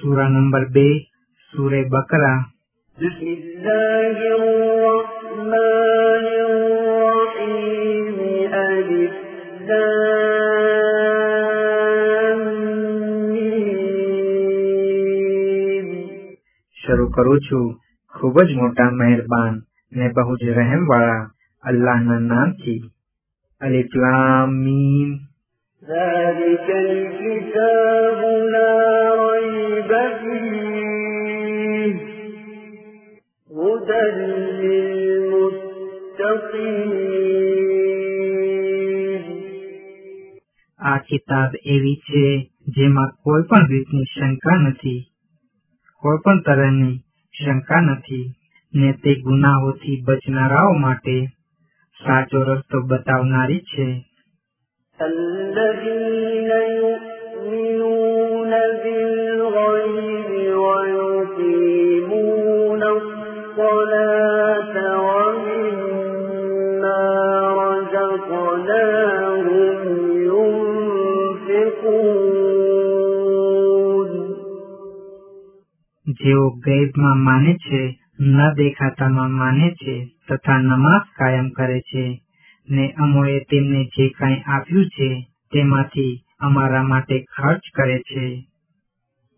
સુરા number બે સુરે બકરા بسم الله الرحمن الرحيم ألف لام ميم. શરૂ કરું છું ખૂબ જ મોટા મહેરબાન ને બહુ જ રહેમ વાળા અલ્લાહના નામથી અલિફ લામ મીમ ذلك الكتاب لا ريب فيه هدى للمتقين આ કિતાબ એવી છે જેમાં કોઈ પણ રીતની શંકા નથી કોઈ પણ તરહની શંકા નથી ને તે ગુનાહોથી બચનારાઓ માટે સાચો રસ્તો બતાવનારી છે الذين જેઓ ગૈબમાં માને છે ન દેખાતામાં માને છે તથા નમાઝ કાયમ કરે છે ને અમોએ તેમને જે કાંઈ આપ્યું છે તેમાંથી અમારા માટે ખર્ચ કરે છે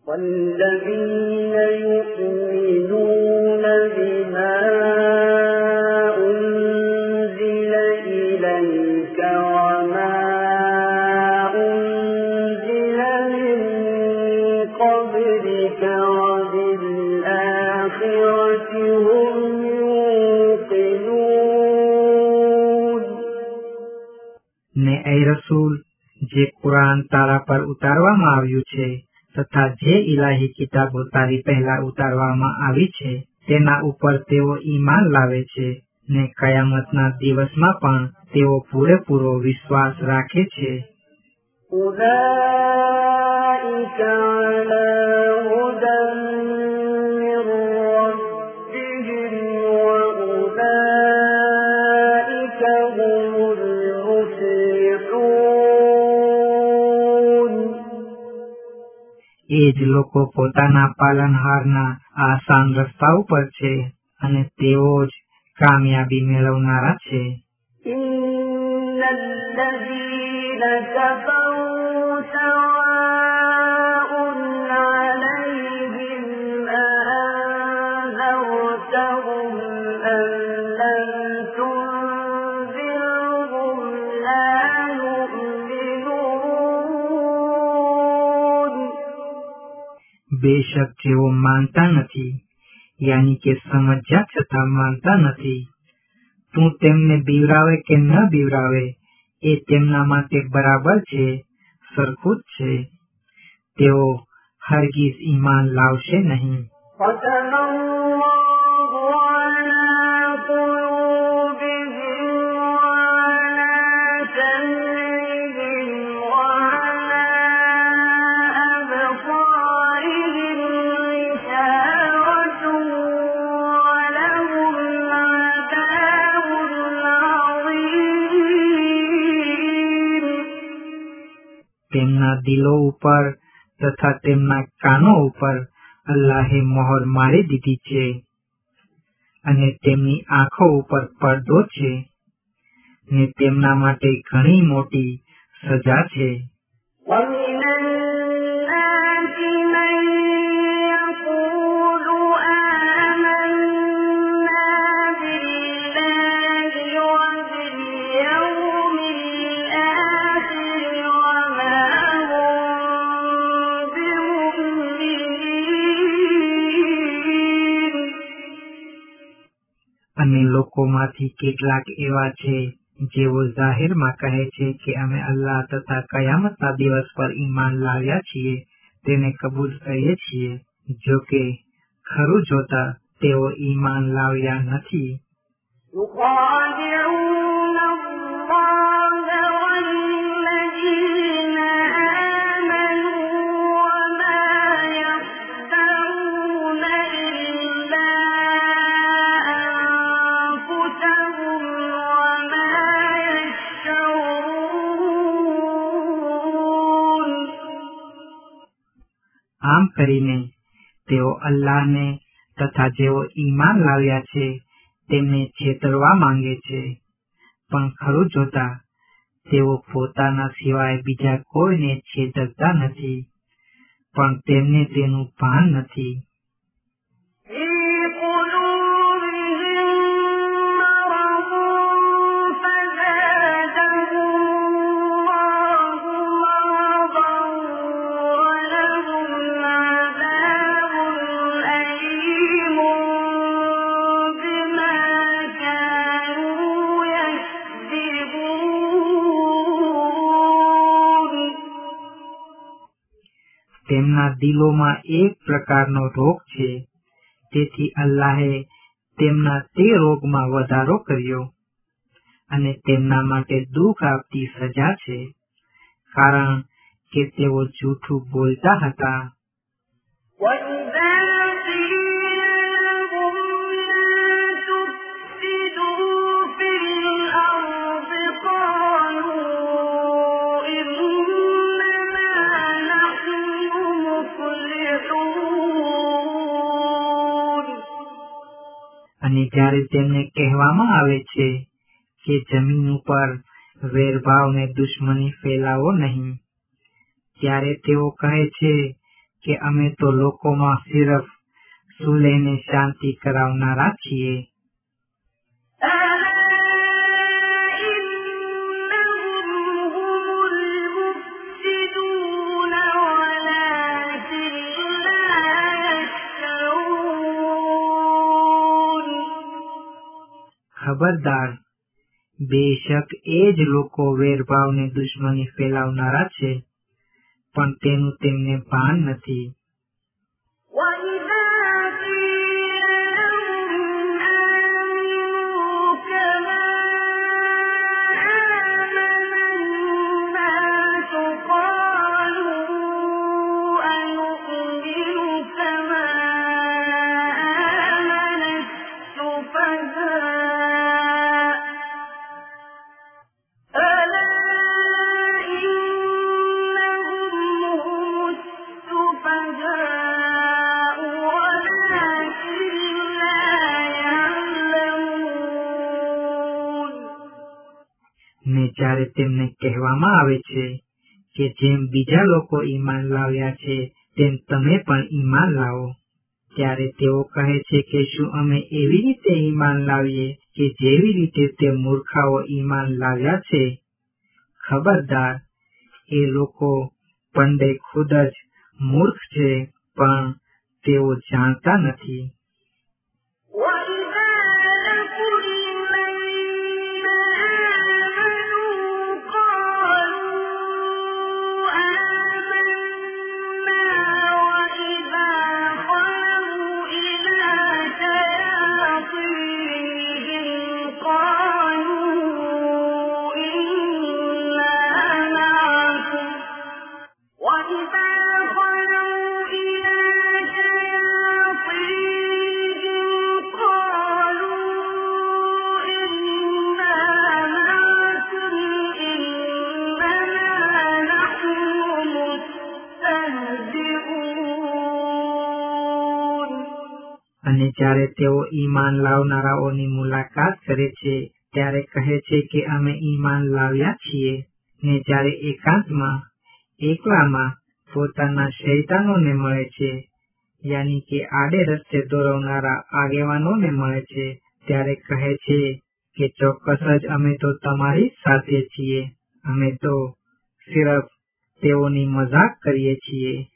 والذين يؤمنون ને એ રસૂલ જે કુરાન તારા પર ઉતારવામાં આવ્યું છે તથા જે ઇલાહી કિતાબો તારી પહેલા ઉતારવામાં આવી છે તેના ઉપર તેઓ ઈમાન લાવે છે ને કયામતના દિવસમાં પણ તેઓ પૂરેપૂરો વિશ્વાસ રાખે છે أولئك على هدى એ જ લોકો પોતાના પાલનહારના આસાન રસ્તા ઉપર છે અને તેઓ જ કામયાબી મેળવનારા છે إن الذين كفروا سواء બેશક જેઓ માનતા નથી યાની કે સમજ્યા છતાં માનતા નથી તું તેમને બીવરાવે કે ન બીવરાવે એ તેમના માટે બરાબર છે સરખું છે તેઓ હરગીઝ ઈમાન લાવશે નહીં તેમના દિલો ઉપર તથા તેમના કાનો ઉપર અલ્લાહે મોહર મારી દીધી છે અને તેમની આંખો ઉપર પડદો છે ને તેમના માટે ઘણી મોટી સજા છે. લોકોમાંથી કેટલાક એવા છે, જેઓ જાહેરમાં કહે છે કે અમે અલ્લાહ તથા કયામતના દિવસ પર ઈમાન લાવ્યા છીએ, તેને કબૂલ કરીએ છીએ. જો કે, ખરું જોતા તેઓ ઈમાન લાવ્યા નથી. કરીને તેઓ અલ્લાહને તથા જેઓ ઈમાન લાવ્યા છે, તેમને છેતરવા માંગે છે. પણ ખરું જોતા, તેઓ પોતાના સિવાય બીજા કોઈને છેતરતા નથી, પણ તેમને તેનું ભાન નથી. દિલોમાં એક પ્રકારનો રોગ છે. તેથી અલ્લાહે તેમના તે રોગમાં વધારો કર્યો અને તેમના માટે દુઃખ આપતી સજા છે. કારણ કે તેઓ જૂઠું બોલતા હતા. અને જ્યારે તેમને કહેવામાં આવે છે કે જમીન ઉપર વેરભાવ ને દુશ્મની ફેલાવો નહીં, ત્યારે તેઓ કહે છે કે અમે તો લોકોમાં સિરફ સુલેહને શાંતિ કરાવનારા છીએ. ખબરદાર. બેશક એ જ લોકો વેરભાવ ને દુશ્મની ફેલાવનારા છે, પણ તેનું તેમને ભાન નથી. ને જ્યારે તેમને કહેવામાં આવે છે કે જેમ બીજા લોકો ઈમાન લાવ્યા છે, તેમ તમે પણ ઈમાન લાવો. ત્યારે તેઓ કહે છે કે શું અમે એવી રીતે ઈમાન લાવીએ કે જેવી રીતે તે મૂર્ખાઓ ઈમાન લાવ્યા છે? ખબરદાર, એ લોકો પંડે ખુદ જ મૂર્ખ છે, પણ તેઓ જાણતા નથી. જ્યારે તેઓ ઈમાન લાવનારાઓની મુલાકાત કરે છે, ત્યારે કહે છે કે અમે ઈમાન લાવ્યા છીએ. ને જ્યારે એકાંતમાં, એકલામાં પોતાના શૈતાનોને મળે છે, યાની કે આડે રસ્તે દોરવનારા આગેવાનોને મળે છે, ત્યારે કહે છે કે ચોક્કસ જ અમે તો તમારી સાથે છીએ. અમે તો સિર્ફ તેઓની મજાક કરીએ છીએ.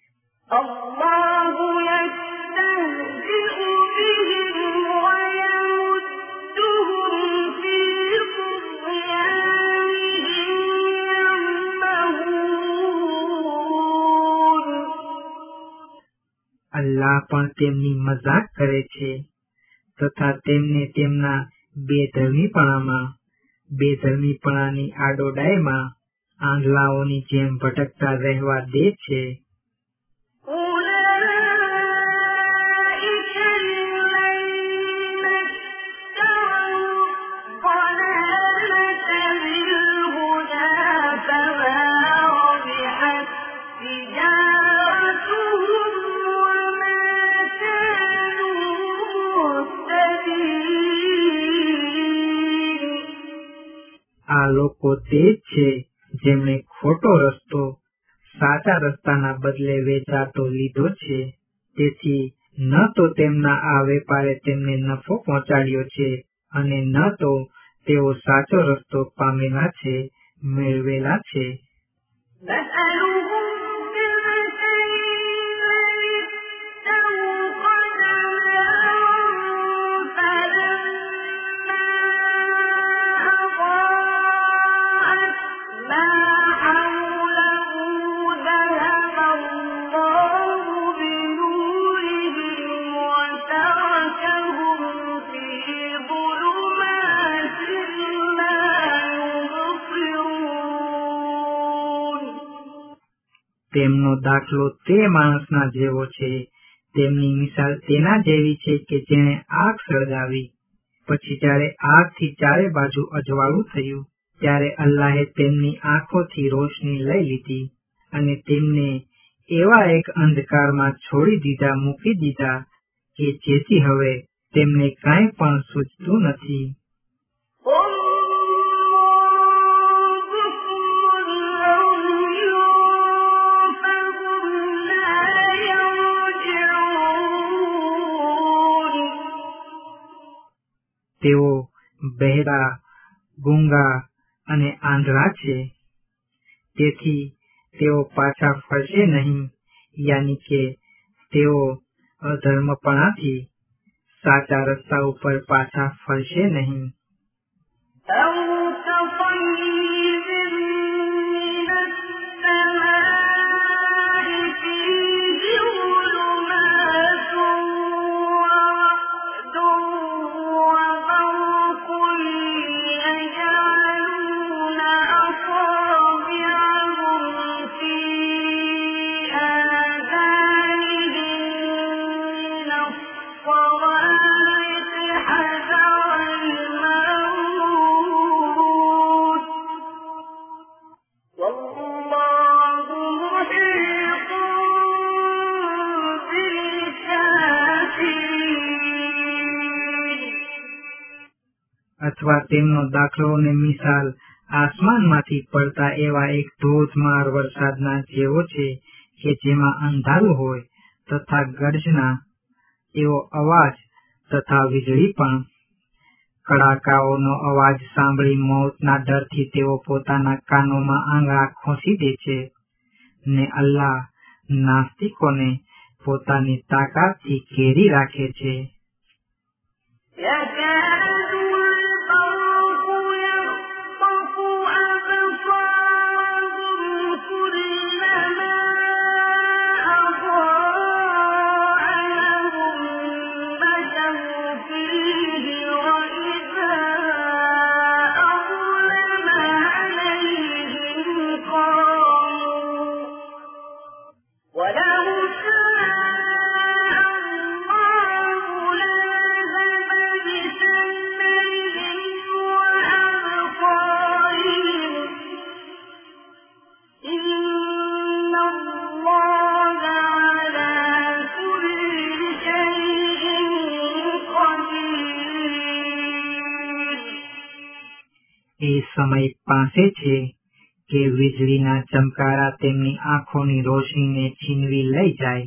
અલ્લાહ પણ તેમની મજાક કરે છે તથા તેમને તેમના બેધર્મીપણામાં, બેધર્મીપણાની આડોડાઈમાં આંધળાઓની જેમ ભટકતા રહેવા દે છે. લોકો તે જ છે જેમણે ખોટો રસ્તો સાચા રસ્તાના બદલે વેચાતો લીધો છે. તેથી ન તો તેમના આ વેપારે તેમને નફો પહોંચાડ્યો છે અને ન તો તેઓ સાચો રસ્તો પામેલા છે, મેળવેલા છે. તેમનો દાખલો તે માણસના જેવો છે, તેમની મિસાલ તેના જેવી છે કે જેણે આગ સળગાવી. પછી જ્યારે આગથી ચારે બાજુ અજવાળું થયું, ત્યારે અલ્લાહે તેમની આંખોથી રોશની લઈ લીધી અને તેમને એવા એક અંધકારમાં છોડી દીધા, મૂકી દીધા કે જેથી હવે તેમને કાંઈ પણ સૂચતું નથી. તેઓ બહેરા, ગુંગા અને આંધળા છે. તેથી તેઓ પાછા ફરશે નહીં, યાની કે તેઓ અધર્મપણાથી સાચા રસ્તા ઉપર પાછા ફરશે નહીં. અથવા તેમનો દાખલો અને મિસાલ આસમાનમાંથી પડતા એવા એક ધોધમાર વરસાદના જેવો છે કે જેમાં અંધારું હોય તથા ગર્જના એવો અવાજ તથા વીજળી પણ કડાકાઓનો અવાજ સાંભળી મોતના ડરથી તેઓ પોતાના કાનોમાં આંગળા ખોસી દે છે ને અલ્લાહ નાસ્તિકોને પોતાની તાકાતથી ઘેરી રાખે છે Yeah, yeah. સમય પાસે છે કે વીજળીના ચમકારા તેમની આંખોની રોશનીને છીનવી લઈ જાય.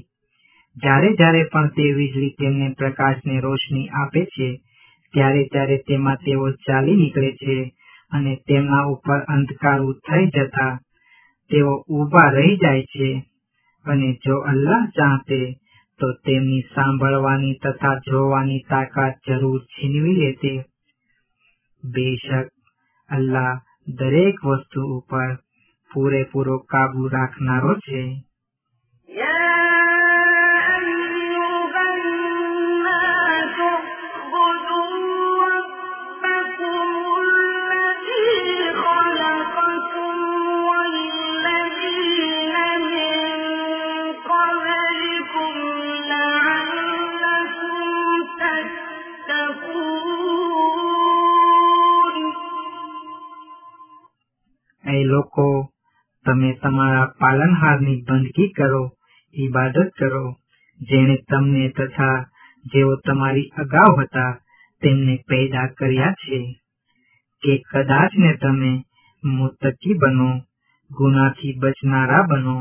જ્યારે જ્યારે પણ તે વીજળી તેમને પ્રકાશને રોશની આપે છે, ત્યારે ત્યારે તેમાં તેઓ ચાલી નીકળે છે અને તેમના ઉપર અંધકારું થઈ જતા તેઓ ઊભા રહી જાય છે. અને જો અલ્લાહ ચાહતે, તો તેમની સાંભળવાની તથા જોવાની તાકાત જરૂર છીનવી લેતે. બેશક અલ્લાહ દરેક વસ્તુ ઉપર પૂરેપૂરો કાબુ રાખનારો છે. લોકો, તમે તમારા પાલનહારની બંદગી કરો ઈબાદત કરો, જેણે તમને તથા જેઓ તમારી અગાઉ હતા તેમને પેદા કર્યા છે. કે કદાચ ને તમે મુતકી બનો, ગુનાથી બચનારા બનો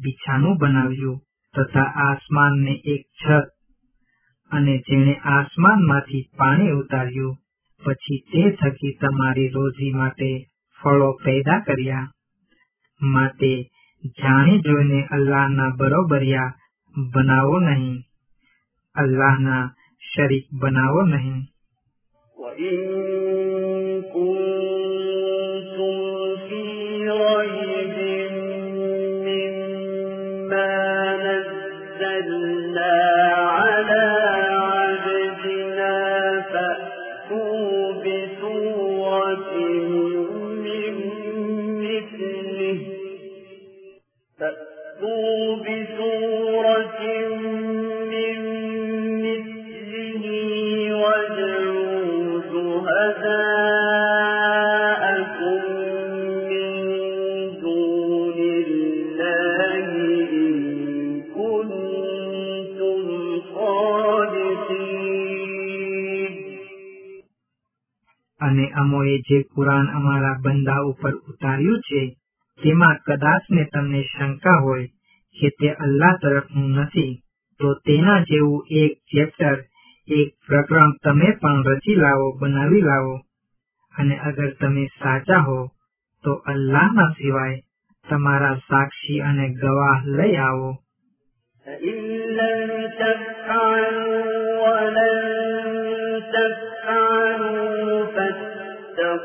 બિછાનું બનાવ્યું તથા આસમાનને એક છત અને જેણે આસમાનમાંથી પાણી ઉતાર્યું, પછી તે થકી તમારી રોજી માટે ફળો પેદા કર્યા. માટે જાણી જોઈને અલ્લાહના બરોબરિયા બનાવો નહીં. અલ્લાહના શરીક બનાવો નહીં. અને અમોએ જે કુરાન અમારા બંદા ઉપર ઉતાર્યું છે તેમાં કદાચ ને તમને શંકા હોય કે તે અલ્લાહ તરફનું નથી તો તેના જેવું એક ચેપ્ટર એક પ્રકરણ તમે પણ રચી લાવો બનાવી લાવો અને અગર તમે સાચા હો તો અલ્લાહના સિવાય તમારા સાક્ષી અને ગવાહ લઈ આવો فإن لم تفعلوا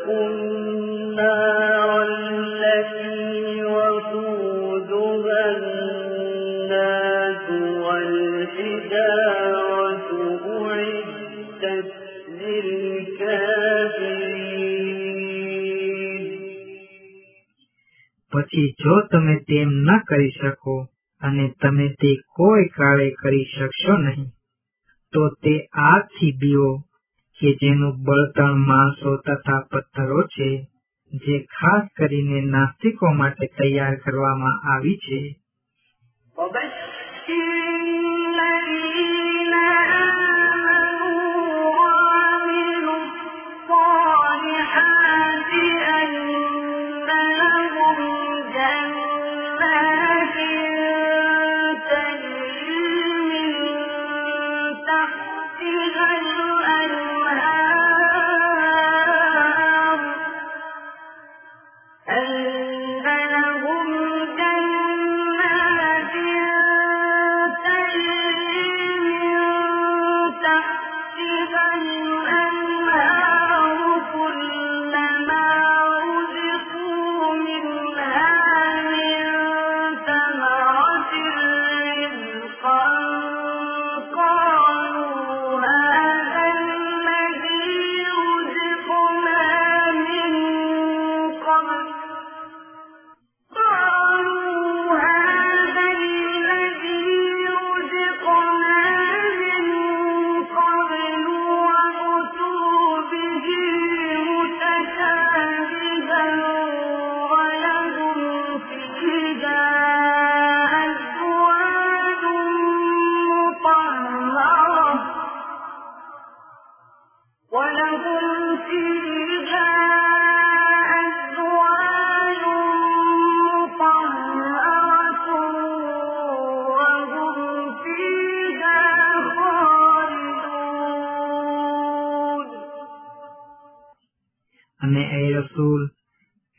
પછી જો તમે તેમ ન કરી શકો અને તમે તે કોઈ કાળે કરી શકશો નહીં, તો તે આગથી બીવો કે જેનું બળતણ માણસો તથા પથ્થરો છે, જે ખાસ કરીને નાસ્તિકો માટે તૈયાર કરવામાં આવી છે.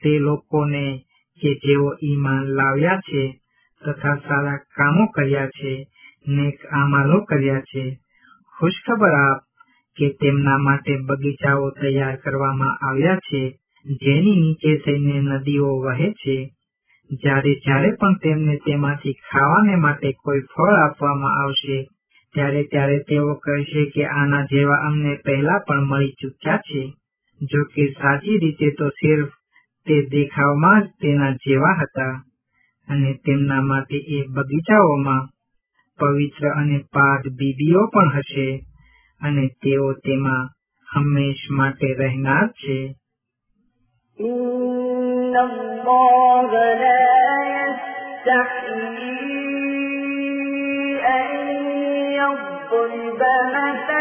તે લોકોને કે જેઓ ઈમાન લાવ્યા છે, તથા સારા કામો કર્યા છે, નેક અમાલો કર્યા છે. ખુશખબર આપ કે તેમના માટે બગીચાઓ તૈયાર કરવામાં આવ્યા છે, જેની નીચે થઈને નદીઓ વહે છે. જ્યારે જ્યારે પણ તેમને તેમાંથી ખાવાને માટે કોઈ ફળ આપવામાં આવશે, ત્યારે ત્યારે તેઓ કહેશે કે આના જેવા અમને પહેલા પણ મળી ચૂક્યા છે. જો કે સાચી રીતે તો સિર્ફ તે દેખાવમાં જ તેના જેવા હતા અને તેમના માટે એ બગીચાઓમાં પવિત્ર અને પાદ બીબીઓ પણ હશે અને તેઓ તેમાં હંમેશ માટે રહેનાર છે إن الله لا يستحيي أن يضرب مثلا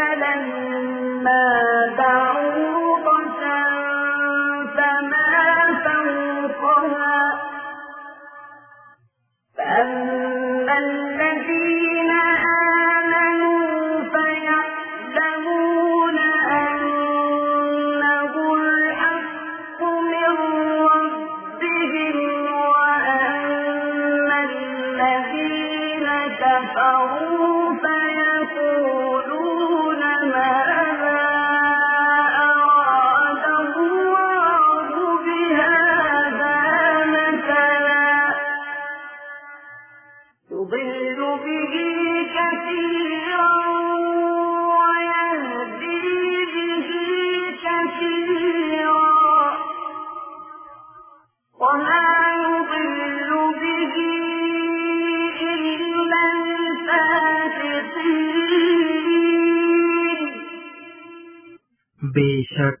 બેશક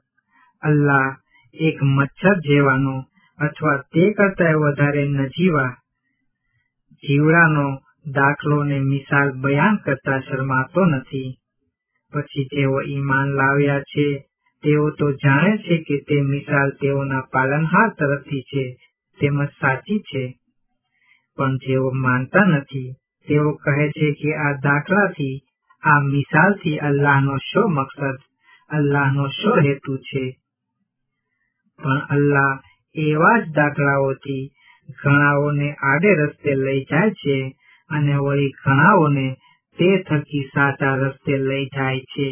અલ્લાહ એક મચ્છર જેવાનો અથવા તે કરતા વધારે નજીવા જીવડાનો દાખલો ને મિસાલ બયાન કરતા શરમાતો નથી. પછી તેઓ ઈમાન લાવ્યા છે. તેઓ તો જાણે છે કે તે મિસાલ તેઓના પાલનહાર તરફથી છે. તેમજ સાચી છે. પણ જેઓ માનતા નથી. તેઓ કહે છે કે આ દાખલાથી, આ મિસાલથી અલ્લાહનો શો મકસદ અલ્લાહનો શું હેતુ છે. પણ અલ્લાહ એવા જ દાખલાઓથી ઘણાઓને આડે રસ્તે લઈ જાય છે અને વળી ઘણાઓને તે થકી સાચા રસ્તે લઈ જાય છે.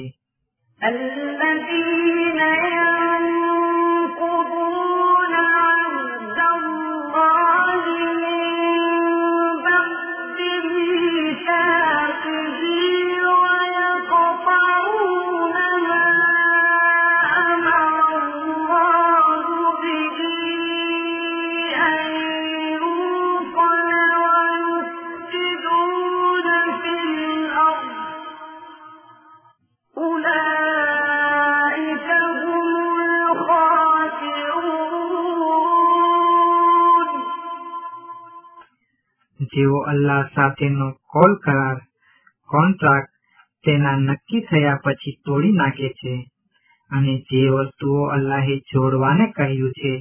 અલ્લાહ સાથેનો કોલ કરાર, કોન્ટ્રાક્ટ તેના નક્કી થયા પછી તોડી નાખે છે અને જે વસ્તુઓ અલ્લાહે જોડવાને કહ્યું છે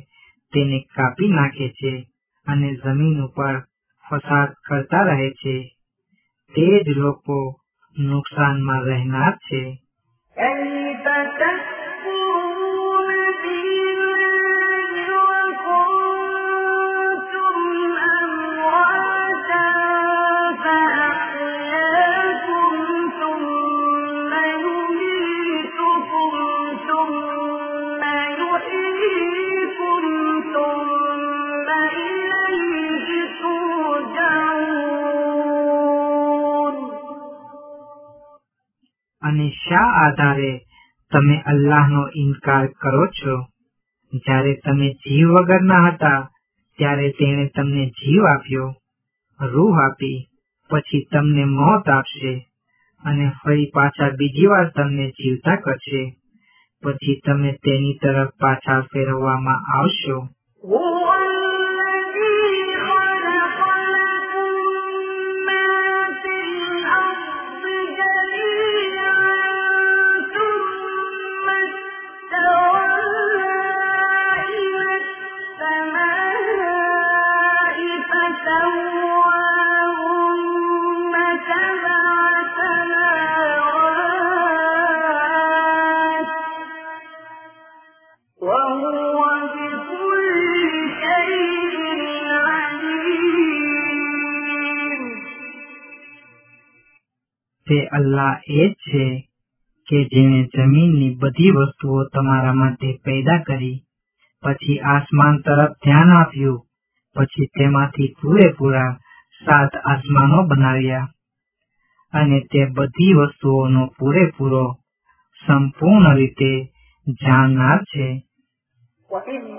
તેને કાપી નાખે છે અને જમીન ઉપર ફસાદ કરતા રહે છે. તે જ લોકો નુકસાનમાં રહેનાર છે. આધારે તમે અલ્લાહનો ઇનકાર કરો છો. જ્યારે તમે જીવ વગરના હતા, ત્યારે તેણે તમને જીવ આપ્યો, રૂહ આપી, પછી તમને મોત આપશે અને ફરી પાછા બીજી વાર તમને જીવતા કરશે. પછી તમે તેની તરફ પાછા ફેરવવામાં આવશો. અલ્લાહ એ જ છે કે જેણે જમીનની બધી વસ્તુઓ તમારા માટે પેદા કરી પછી આસમાન તરફ ધ્યાન આપ્યું પછી તેમાંથી પૂરેપૂરા સાત આસમાનો બનાવ્યા અને તે બધી વસ્તુઓનો પૂરેપૂરો સંપૂર્ણ રીતે જાણનાર છે وإذ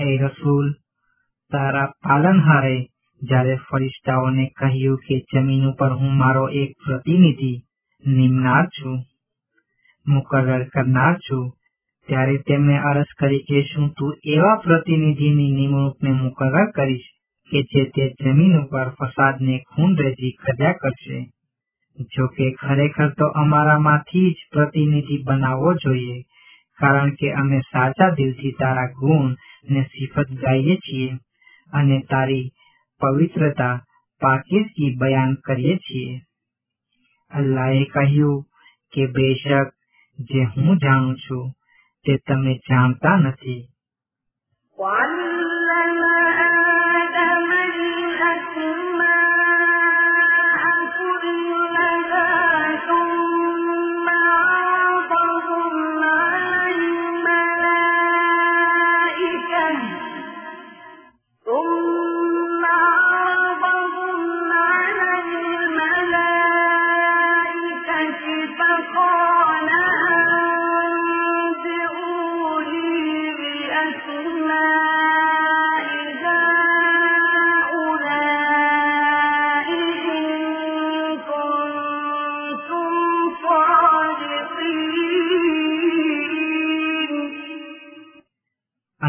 એ રસૂલ, તારા પાલનહારે જ્યારે ફરિશ્તાઓને કહ્યું કે જમીન ઉપર હું મારો એક પ્રતિનિધિ નિમનાર છું, મુકરર કરનાર છું, ત્યારે તેમણે અરજ કરી કે શું તું એવા પ્રતિનિધિની નિમણૂકને મુકરર કરીશ કે જે તે જમીન ઉપર ફસાદને ખૂન રેજી કર્યા કરશે? જો કે ખરેખર તો અમારામાંથી જ પ્રતિનિધિ બનાવવો જોઈએ, કારણ કે અમે સાચા દિલથી તારા ગુણ ને સિફત ગાઈએ છીએ અને તારી પવિત્રતા પાકીઝગી બયાન કરીએ છીએ. અલ્લાહે કહ્યું કે, બેશક જે હું જાણું છું તે તમે જાણતા નથી.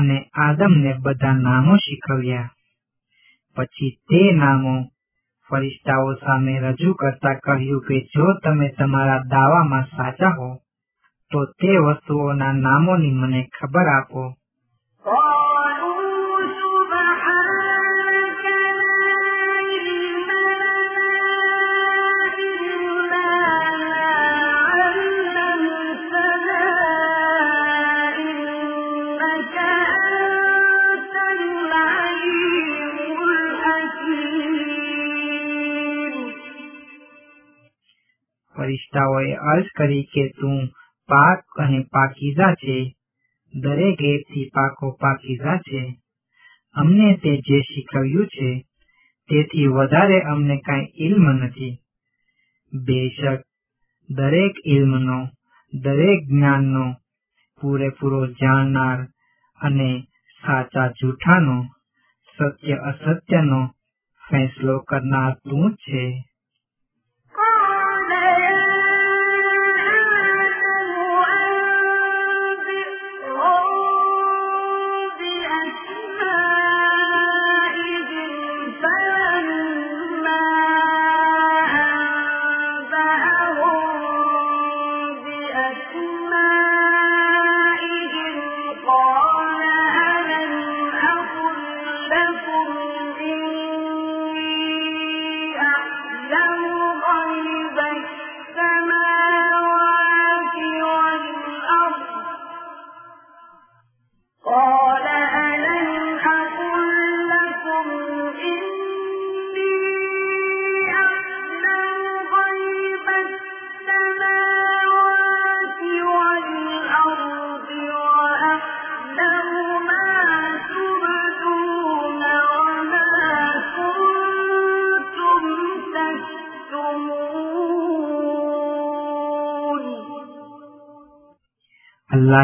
અને આદમને બધા નામો શીખવ્યા. પછી તે નામો ફરિશ્તાઓ સામે રજૂ કરતા કહ્યું કે જો તમે તમારા દાવામાં સાચા હો, તો તે વસ્તુઓના નામોની મને ખબર આપો. ફરિશ્તાઓએ અર્જ કરી કે તું પાક અને પાકીઝા છે. દરેક એકથી પાકો પાકીઝા છે. અમને તે જે શીખવ્યું છે, તેથી વધારે અમને કાંઈ ઇલ્મ નથી. બેશક, દરેક ઇલ્મનો દરેક જ્ઞાનનો, પૂરેપૂરો જાણનાર અને સાચા જૂઠાનો, સત્ય અસત્યનો ફેંસલો કરનાર તું છે.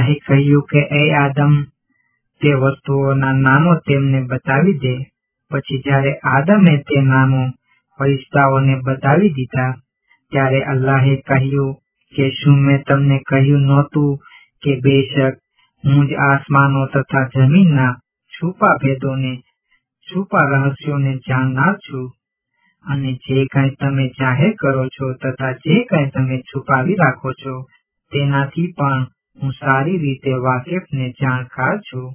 શાહે કહ્યું કે, એ આદમ, તે વસ્તુઓના નામો તેમને બતાવી દે. પછી જ્યારે આદમે તે નામો ફરિશ્તાઓને બતાવી દીધા, ત્યારે અલ્લાહે કહ્યું કે, શું મેં તમને કહ્યું નહોતું કે બેશક હું જ આસમાનો તથા જમીનના છુપા ભેદોને, છુપા રહસ્યોને જાણનાર છું? અને જે કંઈ તમે જાહેર કરો છો તથા જે કંઈ તમે છુપાવી રાખો છો તેનાથી પણ હું સારી રીતે વાકેફ ને જાણકાર છું.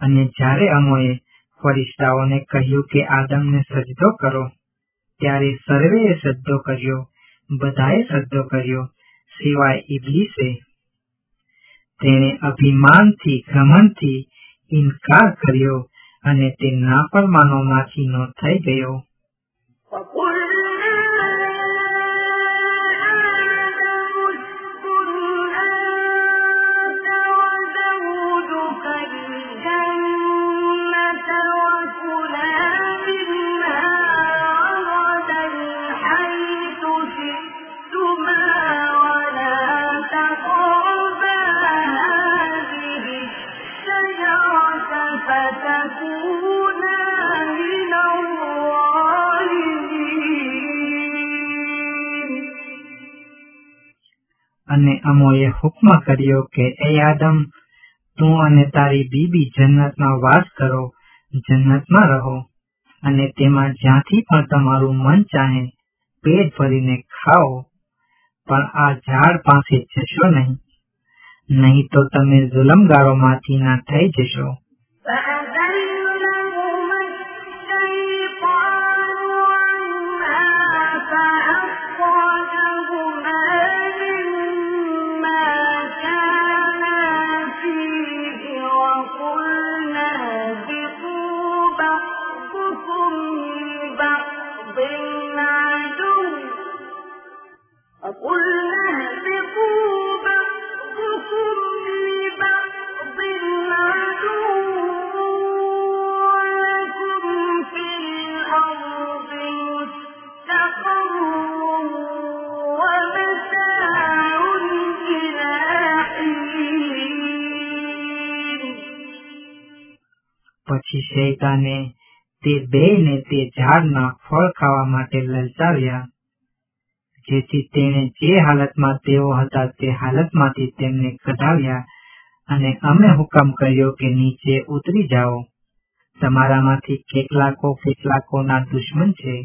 અને જ્યારે અમોએ ફરિશ્તાઓને કહ્યું કે આદમને સજદો કરો, ત્યારે સર્વેએ સજ્જો કર્યો, બધાએ સજ્જો કર્યો, સિવાય ઇબલીસે. તેણે અભિમાનથી, ઘમંડથી ઇનકાર કર્યો અને તે નાફરમાનોમાંથી નો થઈ ગયો અને અમોએ હુકમ કર્યો કે, એ આદમ, તું અને તારી બીબી જન્નતમાં વાસ કરો, જન્નતમાં રહો. અને તેમાં જ્યાંથી પણ તમારું મન ચાહે, પેટ ભરીને ખાઓ. પણ આ ઝાડ પાસે જશો નહીં. નહીં તો તમે જુલમગારોમાંથી ના થઈ જશો. પછી શૈતાને તે બેયને તે ઝાડના ફળ ખાવા માટે લલચાવ્યા. જેથી તેણે જે હાલતમાં તેઓ હતા તે હાલતમાંથી તેમને કઢાવ્યા અને અમે હુકમ કર્યો કે નીચે ઉતરી જાઓ. તમારામાંથી કેટલાકો કેટલાકોના દુશ્મન છે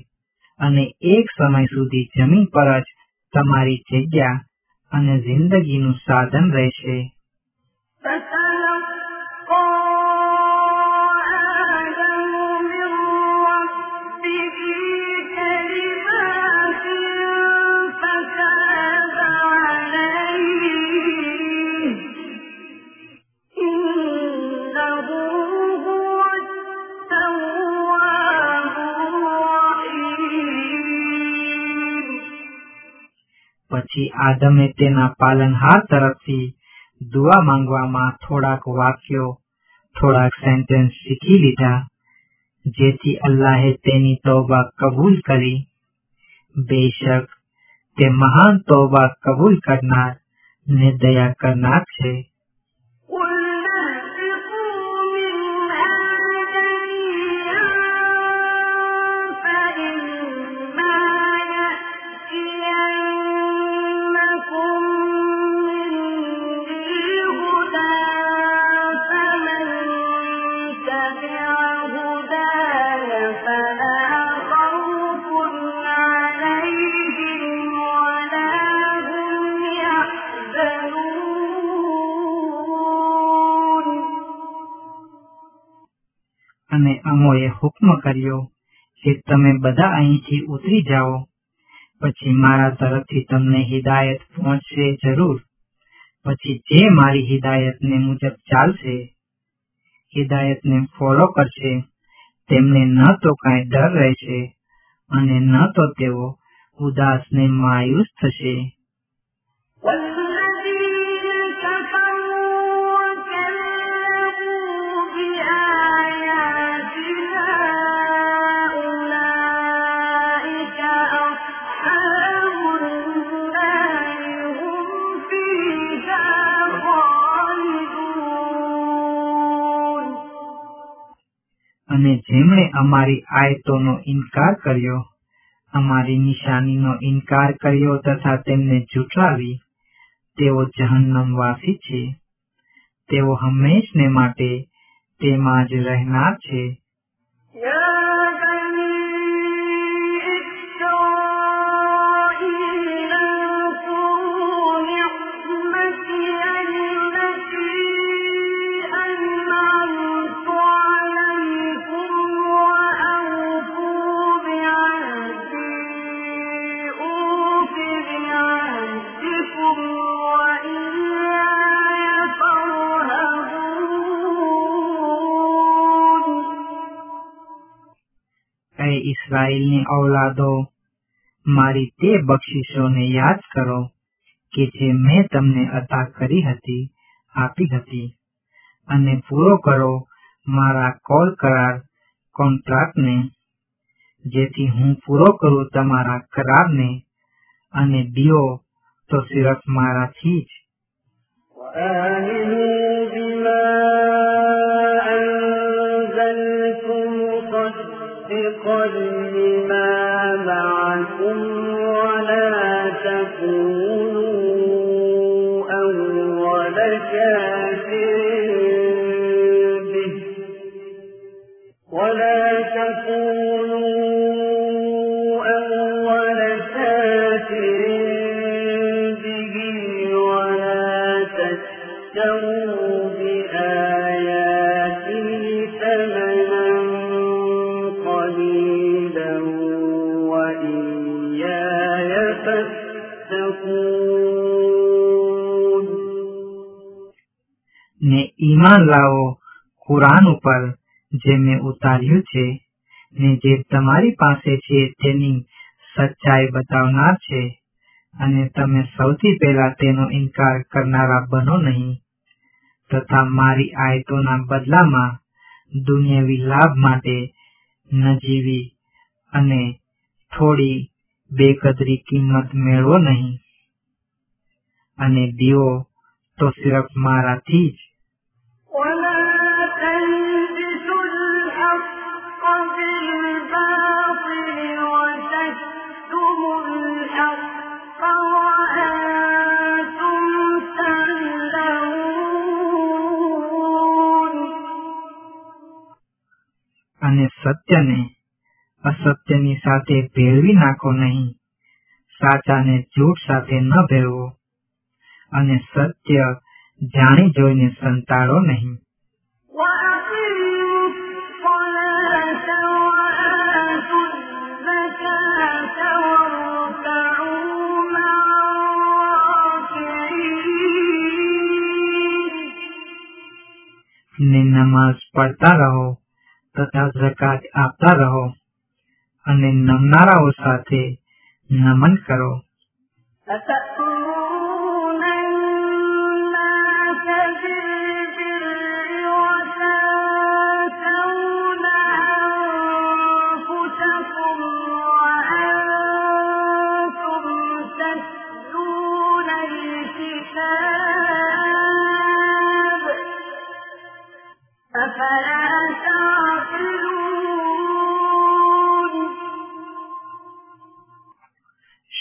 અને એક સમય સુધી જમીન પર જ તમારી જગ્યા અને જિંદગીનું સાધન રહેશે. પછી આદમે તેના પાલનહાર તરફથી દુઆ માંગવામાં થોડાક વાક્યો, થોડાક સેન્ટેન્સ શીખી લીધા, જેથી અલ્લાહે તેની તોબા કબૂલ કરી. બેશક, તે મહાન તોબા કબૂલ કરનાર ને દયા કરનાર છે. કર્યો. કે તમે બધા અહીંથી ઉતરી જાઓ, પછી મારા તરફથી તમને હિદાયત પહોંચશે જરૂર. પછી જે મારી હિદાયતને મુજબ ચાલશે, હિદાયતને ફોલો કરશે, તેમને ન તો કાંઈ ડર રહેશે અને ન તો તેઓ ઉદાસ ને માયુસ થશે. જેમણે અમારી આયતોનો ઇનકાર કર્યો, અમારી નિશાનીનો ઇનકાર કર્યો તથા તેમને જૂઠાવી, તેઓ જહન્નમવાસી છે. તેઓ હંમેશને માટે તેમાં જ રહેનાર છે. ઇસરાયેલની ઔલાદો. મારી તે બક્ષિસોને યાદ કરો કે જે મેં તમને અદા કરી હતી, આપી હતી. અને પૂરો કરો મારા કોલ કરાર કોન્ટ્રાક્ટને, જેથી હું પૂરો કરું તમારા કરારને. અને દિયો તો સિર્ફ મારાથી જ ઈમાન લાવો, કુરાન ઉપર જે મેં ઉતાર્યું છે, ને જે તમારી પાસે છે તેની સચ્ચાઈ બતાવનાર છે, અને તમે સૌથી પહેલા તેનો ઇનકાર કરનારા બનો નહીં. તથા મારી આયતોના બદલામાં દુનિયાવી લાભ માટે નજીવી અને થોડી બેકદરી કિંમત મેળવો નહીં. અને દીવો તો સિર્ફ મારાથી જ અને સત્યને અસત્યની સાથે ભેળવી નાખો નહીં. સાચાને જૂઠ સાથે ન ભેળવો. અને સત્ય જાણી જોઈને સંતાડો નહીં. ને નમાઝ પડતા રહો. તથા જકાત આપતા રહો અને નમનારાઓ સાથે નમન કરો أتأمرون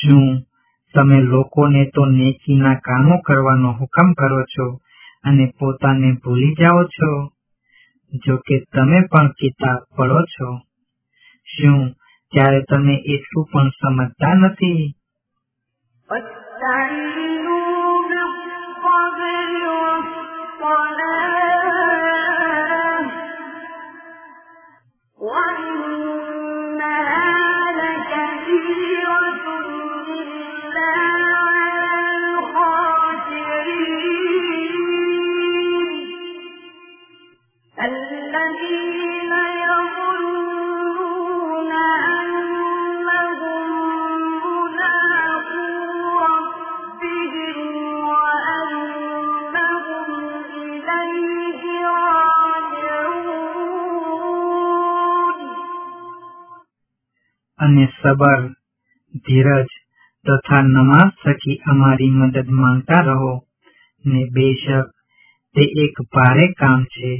શું તમે લોકોને તો નેકીના કામો કરવાનો હુકમ કરો છો અને પોતાને ભૂલી જાઓ છો? જો કે તમે પણ કિતાબ પડો છો. શું, ત્યારે તમે એટલું પણ સમજતા નથી? અને સબર ધીરજ તથા નમાઝ થકી અમારી મદદ માંગતા રહો. ને બેશક તે એક ભારે કામ છે.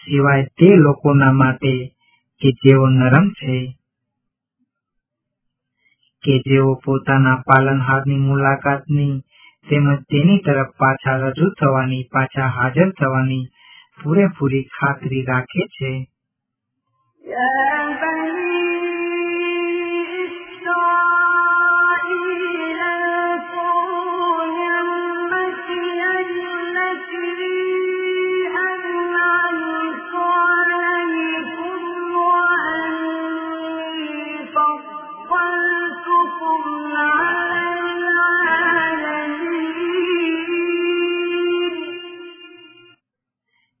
સિવાય તે લોકોના માટે કે જેઓ નરમ છે, કે જેઓ પોતાના પાલનહારની મુલાકાતની તેમજ તેની તરફ પાછા રજૂ થવાની, પાછા હાજર થવાની પૂરેપૂરી ખાતરી રાખે છે.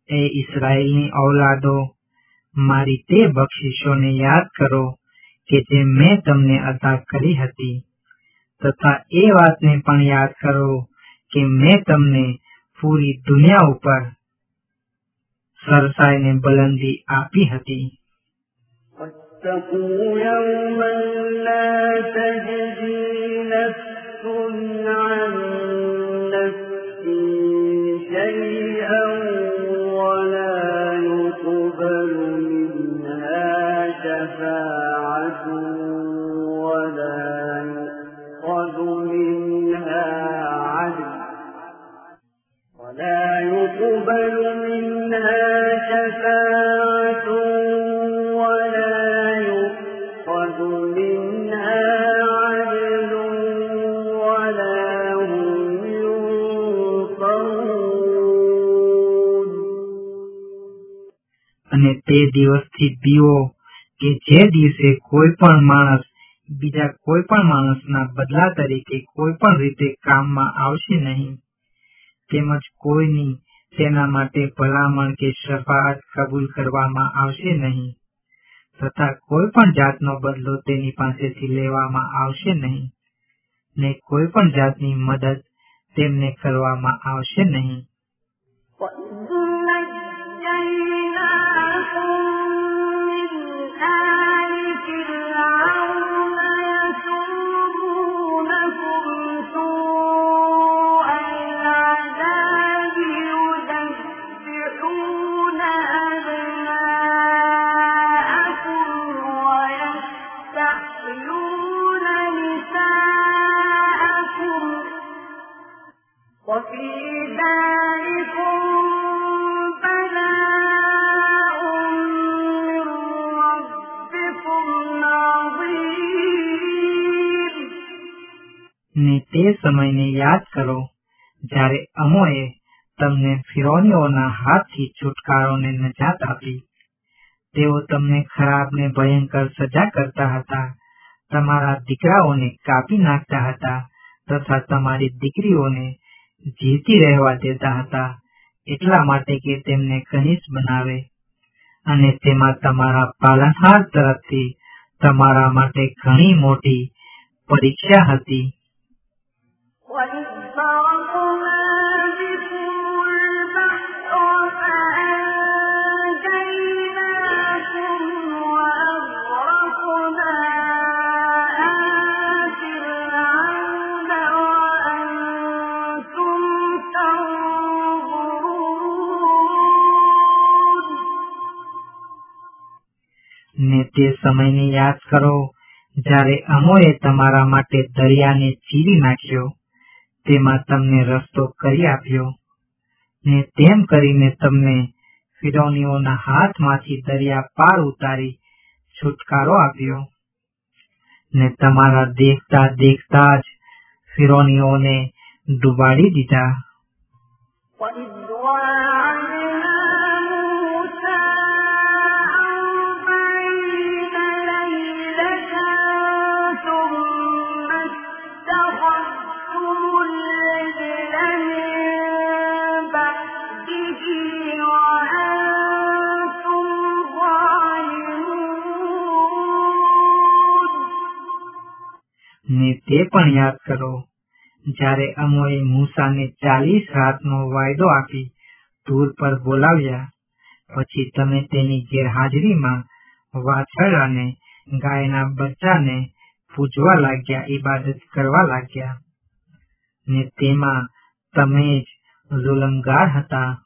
એ ઇસરાયેલની ઔલાદો મારી તે બક્ષિશોને યાદ કરો કે જે મેં તમને અદા કરી હતી તથા એ વાતને પણ યાદ કરો કે મેં તમને પૂરી દુનિયા ઉપર સરસાઈને બલંદી આપી હતી واتقوا يوما لا تجزي نفس عن તે દિવસથી દીવો કે જે દિવસે કોઈ પણ માણસ, બીજા કોઈ પણ માણસના બદલા તરીકે કોઈ પણ રીતે કામમાં આવશે નહીં. તેમજ કોઈની તેના માટે ભલામણ કે શફાત કબૂલ કરવામાં આવશે નહીં. તથા કોઈ પણ જાતનો બદલો તેની પાસેથી લેવામાં આવશે નહીં. ને કોઈ પણ જાતની મદદ તેમને કરવામાં આવશે નહીં. તે સમયને યાદ કરો, જ્યારે અમોએ તમને ફિરૌનીઓના હાથથી છુટકારોને નજાત આપી. તેઓ તમને ખરાબ ને ભયંકર સજા કરતા હતા, તમારા દીકરાઓને કાપી નાખતા હતા તથા તમારી દીકરીઓને જીવતી રહેવા દેતા હતા, એટલા માટે કે તેમને કનિષ્ઠ બનાવે. અને તેમાં તમારા પાલનહાર તરફથી તમારા માટે ઘણી મોટી પરીક્ષા હતી. ને તે સમયને યાદ કરો જ્યારે અમોએ તમારા માટે દરિયાને ચીરી નાખ્યો. તેમાં તમને રસ્તો કરી આપ્યો ને તેમ કરીને તમને ફિરૌનીઓના હાથમાંથી દરિયા પાર ઉતારી છુટકારો આપ્યો. ને તમારા દેખતા દેખતા જ ફિરૌનીઓને ડુબાડી દીધા. ને તે પણ યાદ કરો, જ્યારે અમોએ મૂસાને ચાલીસ રાતનો વાયદો આપી ટૂર પર બોલાવ્યા, પછી તમે તેની ગેરહાજરીમાં વાછરડાને ગાયના બચ્ચાને પૂજવા લાગ્યા, ઇબાદત કરવા લાગ્યા. ને તેમાં તમે જ જુલમગાર હતા.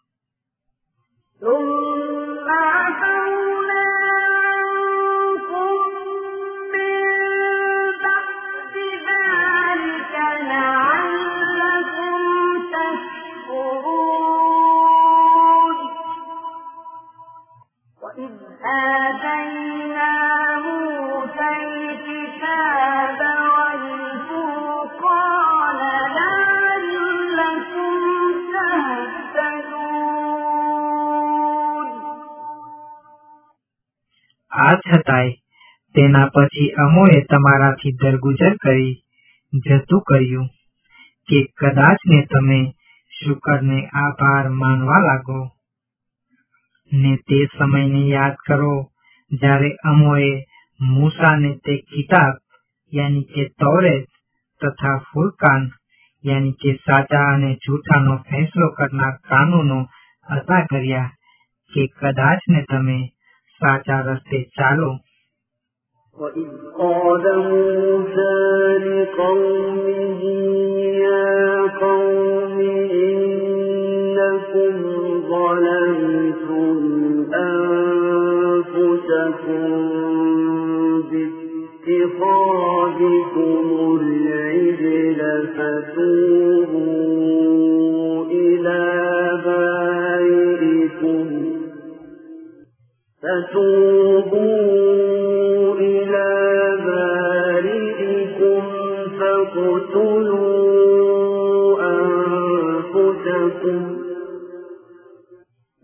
અમોએ તમારાથી દરગુજર કરી જતું કર્યું કે કદાચ ને તમે શુકરને આભાર માનવા લાગો. ને તે સમયને યાદ કરો જ્યારે અમોએ મૂસાને તે કિતાબ યાની કે તૌરેત તથા ફુરકાન, યાની કે સાચા અને જૂઠાનો ફેંસલો કરનાર કાનૂનો અદા કર્યા કે કદાચ ને તમે સાચા રસ્તે ચાલો. وإذ قال موسى لقومه يا قوم إنكم ظلمتم أنفسكم باتخاذكم العجل فتوبوا إلى بارئكم فتوبوا أنفسكم.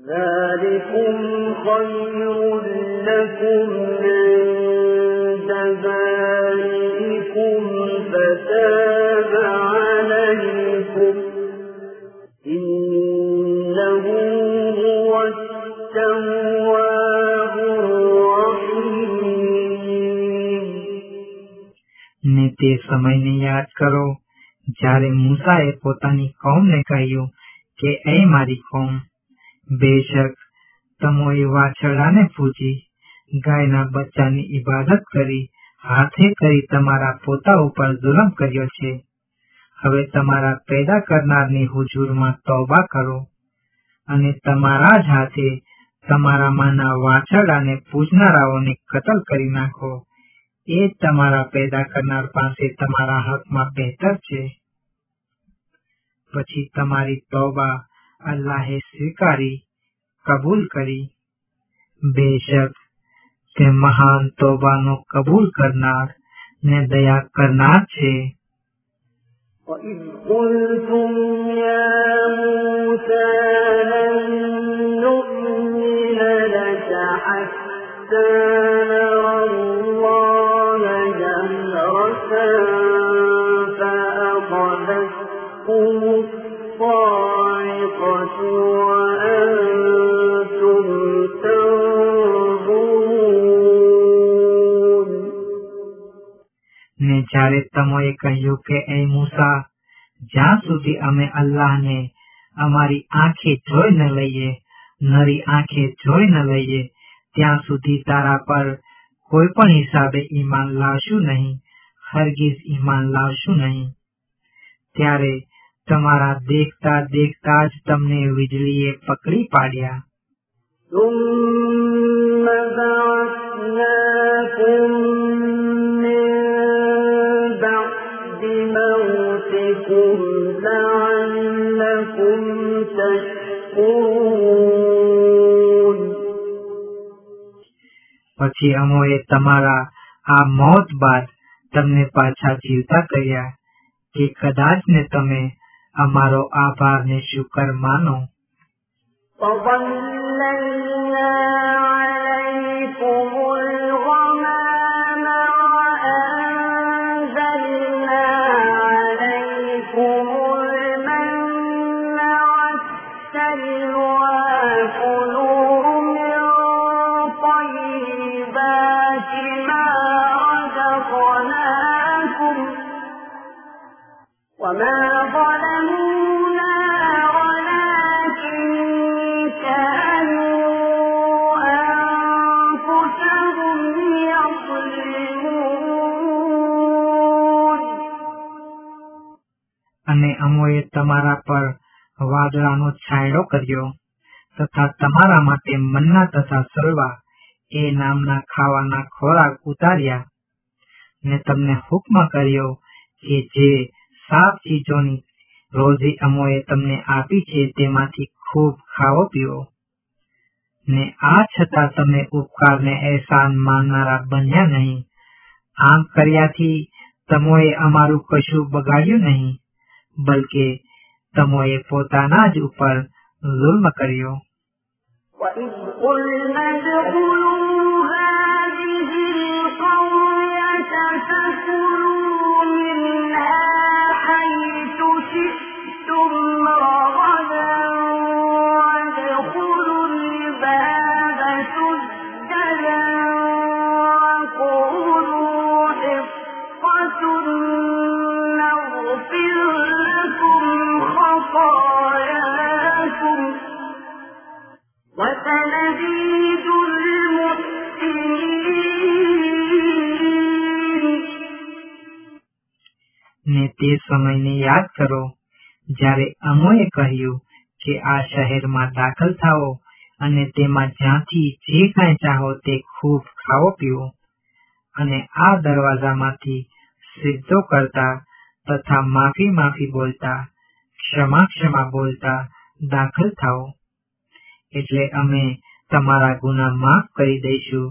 ذلكم خير لكم તે સમયને યાદ કરો. જ્યારે મૂસાએ પોતાની કોમને કહ્યું કે, એ મારી કોમ, બેશક તમોએ વાછરડાને પૂજી, ગાયના બચ્ચાની ઇબાદત કરી, હાથે કરી તમારા પોતા ઉપર જુલમ કર્યો છે. હવે તમારા પેદા કરનારની હુજુરમાં તૌબા કરો અને તમારા જ હાથે તમારામાંના વાછરડાને પૂજનારાઓને કતલ કરી નાખો. એ જ તમારા પેદા કરનાર પાસે તમારા હકમાં બહેતર છે પછી તમારી તૌબા અલ્લાહે સ્વીકારી કબૂલ કરી બેશક તે મહાન તૌબાનો કબૂલ કરનાર ને દયા કરનાર છે وإذ قلتم يا موسى لن نؤمن لك حتى જ્યારે તમોએ કહ્યું કે એ મૂસા જ્યાં સુધી અમે અલ્લાહને અમારી આંખે જોઈ ન લઈએ નરી આંખે જોઈ ન લઈએ ત્યાં સુધી તારા પર કોઈ પણ હિસાબે ઈમાન લાવશું નહીં હરગીઝ ઈમાન લાવશું નહીં ત્યારે તમારા દેખતા દેખતા જ તમને વીજળીએ પકડી પાડ્યા ثم بعثناكم પછી અમોએ તમારા આ મોત બાદ તમને પાછા જીવતા કર્યા કે કદાચ ને તમે અમારો આભાર ને શુકર માનો. પવન અને તમારા પર વાદળાનો છાંયડો કર્યો તથા તમારા માટે મન્ના તથા સલવા એ નામના ખાવાના ખોરાક ઉતાર્યા ને તમને હુકમ કર્યો કે જે સાત ચીજોની રોજી અમોએ તમને આપી છે તેમાંથી ખૂબ ખાવો પીવો ને આ છતાં તમે ઉપકારને અહેસાન માનનારા બન્યા નહીં. આમ કર્યાથી તમોએ અમારું કશું બગાડ્યું નહીં. બલકે તમોએ પોતાના જ ઉપર ઝુલ્મ કર્યો وإذ قلنا ادخلوا તે સમયને યાદ કરો. જ્યારે અમોએ કહ્યું કે આ શહેરમાં દાખલ થાઓ અને તેમાં જ્યાંથી જે કાંઈ ચાહો તે ખૂબ ખાઓ પીવો અને આ દરવાજામાંથી સિદ્ધો કરતા તથા માફી માફી બોલતા, ક્ષમા ક્ષમા બોલતા દાખલ થાઓ. એટલે અમે તમારા ગુના માફ કરી દઈશું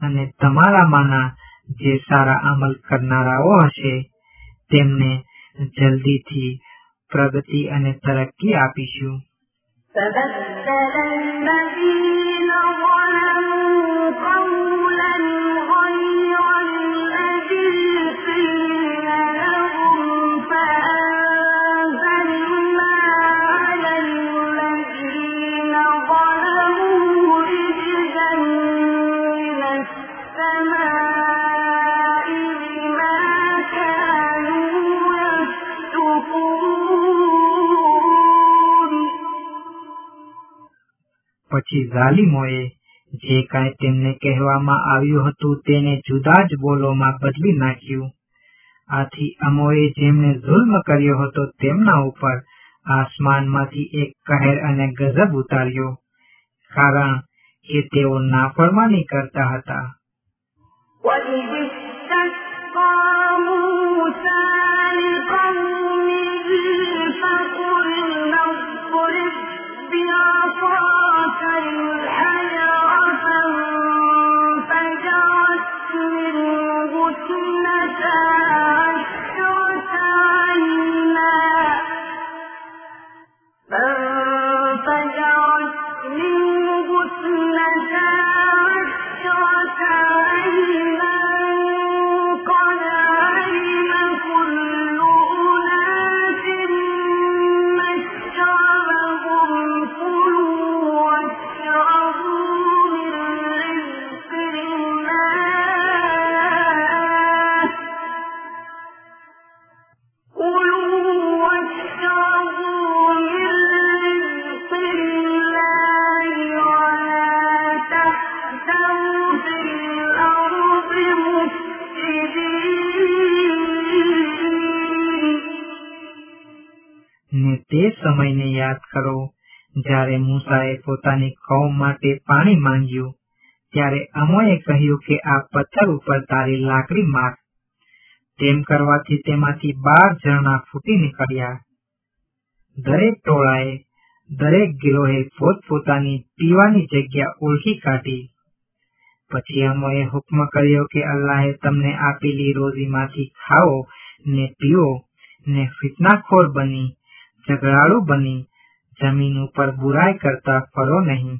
અને તમારામાંના જે સારા અમલ કરનારાઓ હશે તેમને જલ્દીથી પ્રગતિ અને તરક્કી આપીશું. પછી ઝાલિમોએ જે કાંઈ તેમને કહેવામાં આવ્યું હતું તેને જુદા જ બોલોમાં બદલી નાખ્યું આથી અમોએ જેમને જુલ્મ કર્યો હતો તેમના ઉપર આસમાનમાંથી એક કહેર અને ગજબ ઉતાર્યો કારણ કે તેઓ નાફરમાની કરતા હતા وإذ પોતાની કૌમ માટે પાણી માંગ્યું, ત્યારે અમોએ કહ્યું કે આ પથ્થર ઉપર તારી લાકડી માર. તેમ કરવાથી તેમાંથી બાર ઝરણા ફૂટી નીકળ્યા. દરેક ટોળાએ, દરેક ગિરોહે પોતપોતાની પીવાની જગ્યા ઓળખી કાઢી. પછી અમોએ હુકમ કર્યો કે અલ્લાહે તમને આપેલી રોજીમાંથી ખાઓ ને પીઓ ને ફિતનાખોર બની, ઝઘડાળુ બની જમીન ઉપર બુરાઈ કરતા ફરો નહીં.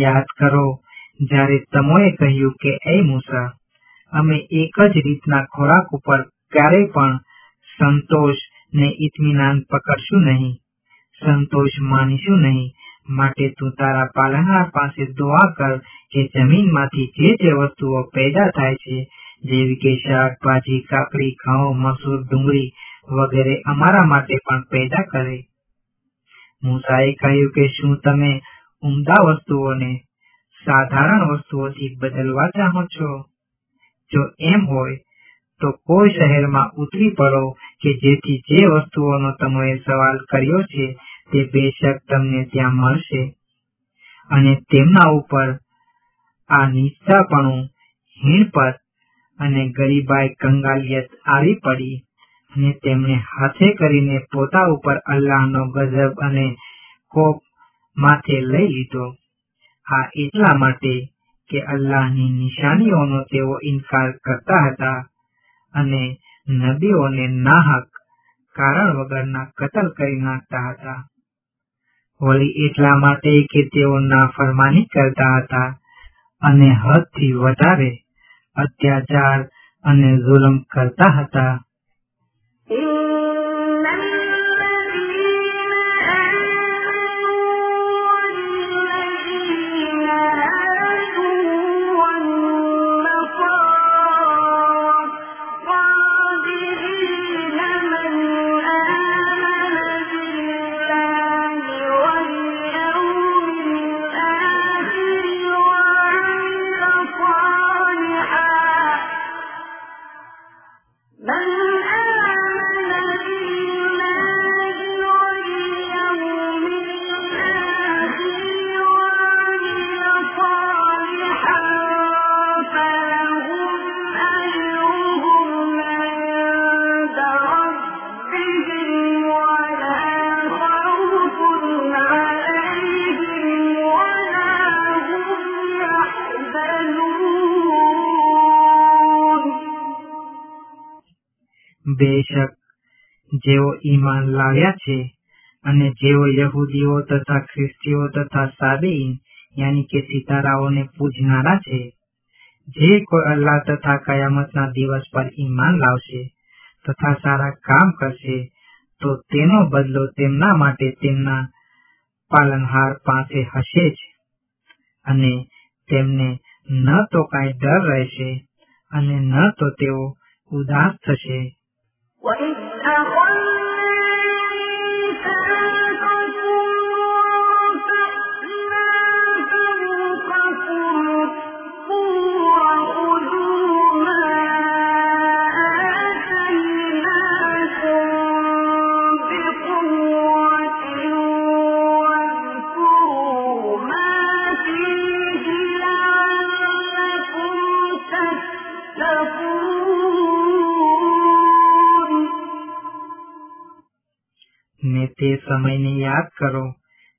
યાદ કરો, જ્યારે તમોએ કહ્યું કે, એ મૂસા, અમે એક જ રીતના ખોરાક ઉપર ક્યારેય પણ સંતોષ ને ઇત્મીનાન પકડશું નહીં. સંતોષ માનીશું નહીં. માટે તું તારા પાલનહાર પાસે દુઆ કર કે જમીનમાંથી જે જે વસ્તુઓ પેદા થાય છે, જેવી કે શાકભાજી, કાકડી, ઘઉં, મસૂર, ડુંગળી વગેરે અમારા માટે પણ પેદા કરે. મૂસાએ કહ્યું કે, શું તમે ઉમદા વસ્તુઓને સાધારણ વસ્તુઓથી બદલવા ચાહો છો? જો એમ હોય, તો કોઈ શહેરમાં ઉતરી પડો કે જેથી જે વસ્તુઓનો તમે સવાલ કર્યો છે, તે બેશક તમને ત્યાં મળશે. અને તેમના ઉપર આ નિષ્ઠાપણું હીણપત અને ગરીબાઈ કંગાલિયત આવી પડી અને તેમણે હાથે કરીને પોતા ઉપર અલ્લાહનો ગજબ અને કોપ માથે લઈ લીધો. આ એટલા માટે કે અલ્લાહની નિશાનીઓનો તેઓ ઇનકાર કરતા હતા અને નબીઓને નાહક કારણ વગરના કતલ કરી નાખતા હતા. વળી એટલા માટે કે તેઓ નાફરમાની કરતા હતા અને હદથી વધારે અત્યાચાર અને જુલમ કરતા હતા. બેશક જેઓ ઈમાન લાવ્યા છે અને જેઓ યહૂદીઓ તથા ખ્રિસ્તીઓ તથા સાબેઈન યાની કે સિતારાઓને પૂજનારા છે. જે કોઈ અલ્લાહ તથા કયામતના દિવસ પર ઈમાન લાવશે તથા સારા કામ કરશે, તો તેનો બદલો તેમના માટે તેમના પાલનહાર પાસે હશે જ. અને તેમને ન તો કાંઈ ડર રહેશે અને ન તો તેઓ ઉદાસ થશે. તે સમયને યાદ કરો,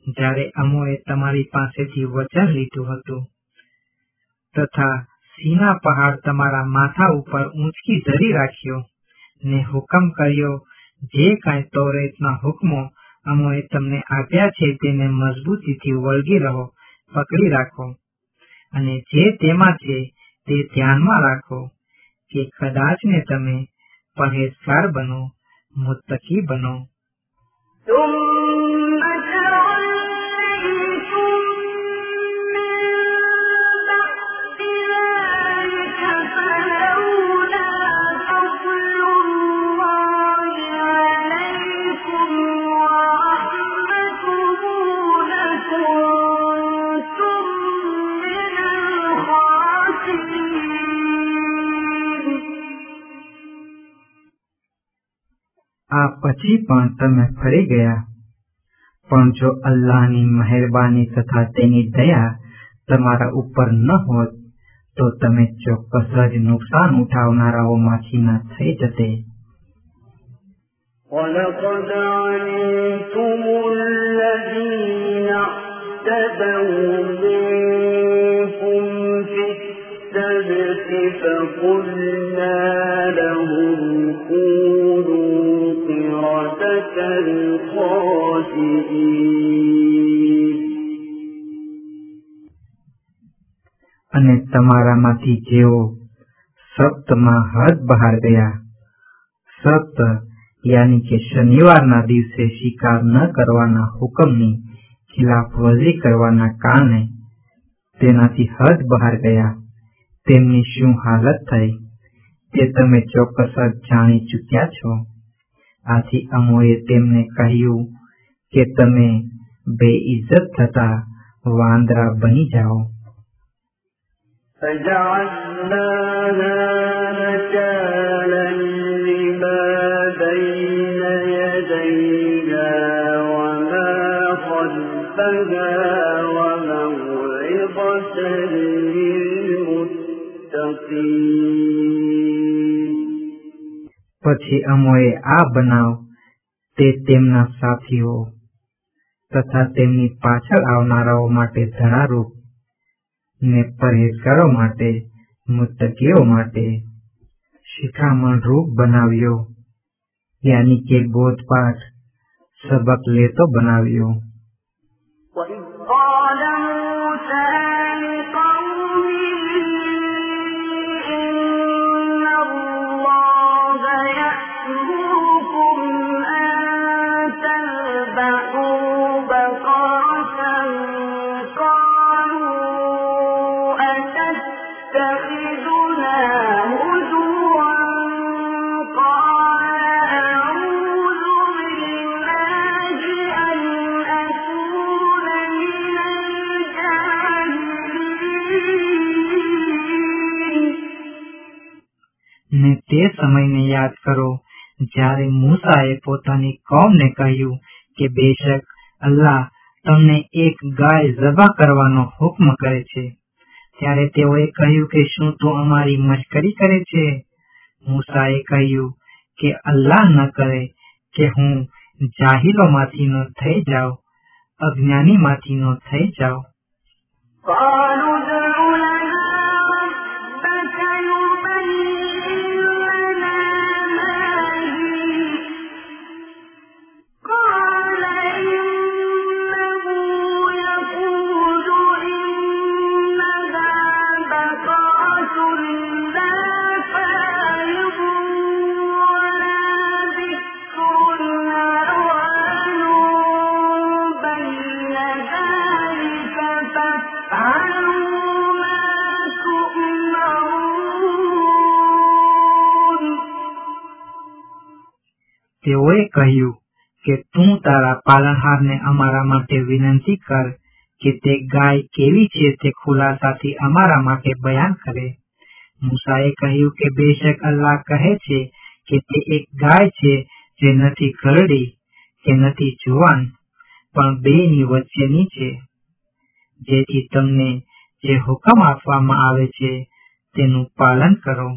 જ્યારે અમોએ તમારી પાસેથી વચન લીધું હતું. તથા સીના પહાડ તમારા માથા ઉપર ઊંચકી ધરી રાખ્યો ને હુકમ કર્યો, જે કાંઈ તોરેતના હુકમો અમોએ તમને આપ્યા છે તેને મજબૂતીથી વળગી રહો, પકડી રાખો. અને જે તેમાં છે તે ધ્યાનમાં રાખો કે કદાચ ને તમે પરહેજગાર બનો, મુત્તકી બનો. ثم આ પછી પણ તમે ફરી ગયા પણ જો અલ્લાહની મહેરબાની તથા તેની દયા તમારા ઉપર ન હોત તો તમે ચોક્કસ જ નુકસાન ઉઠાવનારાઓમાંથી ન થઈ જતે ولقد علمتم الذين اعتدوا منكم في السبت فقلنا لهم كونوا قردة خاسئين અને તમારામાંથી જેઓ સપ્તમાં હદ બહાર ગયા, સપ્ત યાની કે શનિવારના દિવસે શિકાર ન કરવાના હુકમની ખિલાફવર્જી કરવાના કારણે તેનાથી હદ બહાર ગયા. તેમની શું હાલત થઈ તે તમે ચોક્કસ જાણી ચૂક્યા છો? આથી અમોએ તેમને કહ્યું કે તમે બેઇજ્જત થતા વાંદરા બની જાઓ فجعلناها نكالا لما بين يديها وما خلفها وموعظة للمتقين પછી અમોએ આ બનાવ તે તેમના સાથીઓ તથા તેમની પાછળ આવનારાઓ માટે ધનારૂપ ને પરહેજગારો માટે, મુત્તકીઓ માટે શિખામણ રૂપ બનાવ્યો. યાની કે બોધપાઠ સબક લેતો બનાવ્યો. તે સમયને યાદ કરો જ્યારે મૂસાએ પોતાની કોમને કહ્યું કે બેશક અલ્લાહ તમને એક ગાય ઝબા કરવાનો હુકમ કરે છે ત્યારે તેઓએ કહ્યું કે શું તું અમારી મશ્કરી કરે છે મૂસાએ કહ્યું કે અલ્લાહ ન કરે કે હું જાહિલોમાંથીનો થઈ જાઉં અજ્ઞાનીમાંથીનો થઈ જાઉં قالوا તેઓએ કહ્યું કે તું તારા પાલનહારને અમારા માટે વિનંતી કર કે તે ગાય કેવી છે તે ખુલાસાથી અમારા માટે બયાન કરે. મૂસાએ કહ્યું કે બેશક અલ્લાહ કહે છે કે તે એક ગાય છે જે નથી ઘરડી કે નથી જુવાન, પણ બેની વચ્ચેની છે. જેથી તમને જે હુકમ આપવામાં આવે છે તેનું પાલન કરો.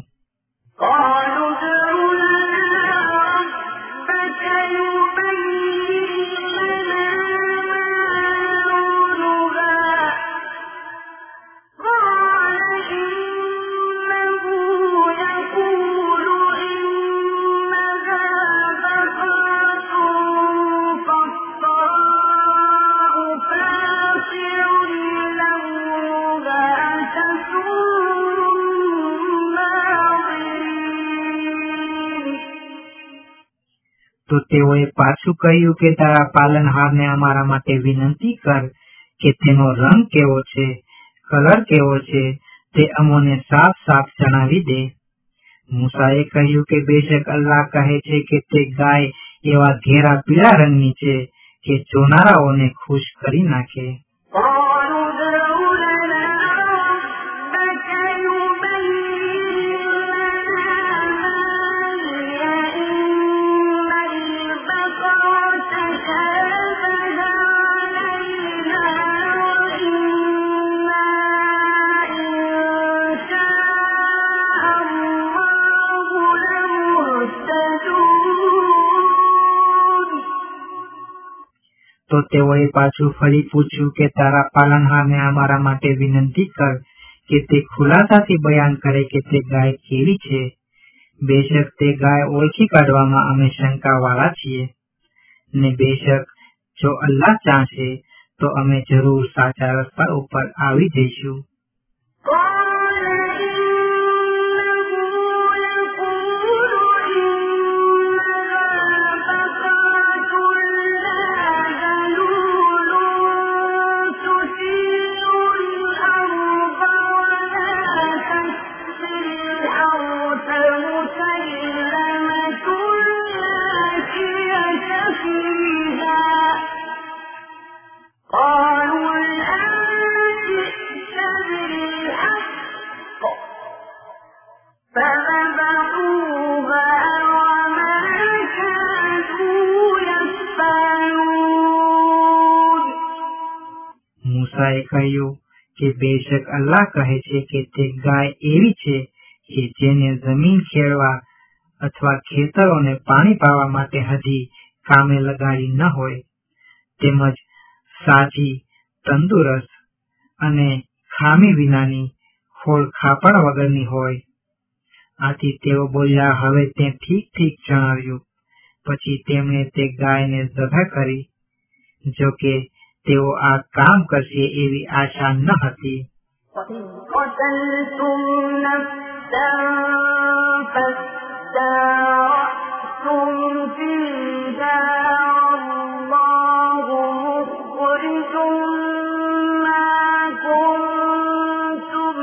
તો તેઓએ પાછું કહ્યું કે, તારા પાલનહારને અમારા માટે વિનંતી કર કે તેનો રંગ કેવો છે, કલર કેવો છે, તે અમોને સાફ સાફ જણાવી દે. મૂસાએ કહ્યું કે, બેશક અલ્લાહ કહે છે કે તે ગાય એવા ઘેરા પીળા રંગની છે કે જોનારાઓને ખુશ કરી નાખે. તેઓએ પાછું ફરી પૂછ્યું કે, તારા પાલનહારને અમારા માટે વિનંતી કર કે તે ખુલાસાથી બયાન કરે કે તે ગાય કેવી છે. બેશક તે ગાય ઓળખી કાઢવામાં અમે શંકાવાળા છીએ. ને બેશક, જો અલ્લાહ ચાહશે, તો અમે જરૂર સાચા રસ્તા ઉપર આવી જઈશું. અલ્લાહ કહે છે કે તે ગાય એવી છે કે જેને જમીન ખેડવા અથવા ખેતરોને પાણી પાવા માટે હજી કામે લગાડી ન હોય. તેમજ સાજી, તંદુરસ્ત અને ખામી વિનાની ખોળ ખાપણ વગરની હોય. આથી તેઓ બોલ્યા, હવે તે ઠીક ઠીક જણાવ્યું. પછી તેમણે તે ગાયને જભા કરી. જો કે તેઓ આ કામ કરશે એવી આશા ન હતી. وإذ قتلتم نفسا فادارأتم فيها والله مخرج ما كنتم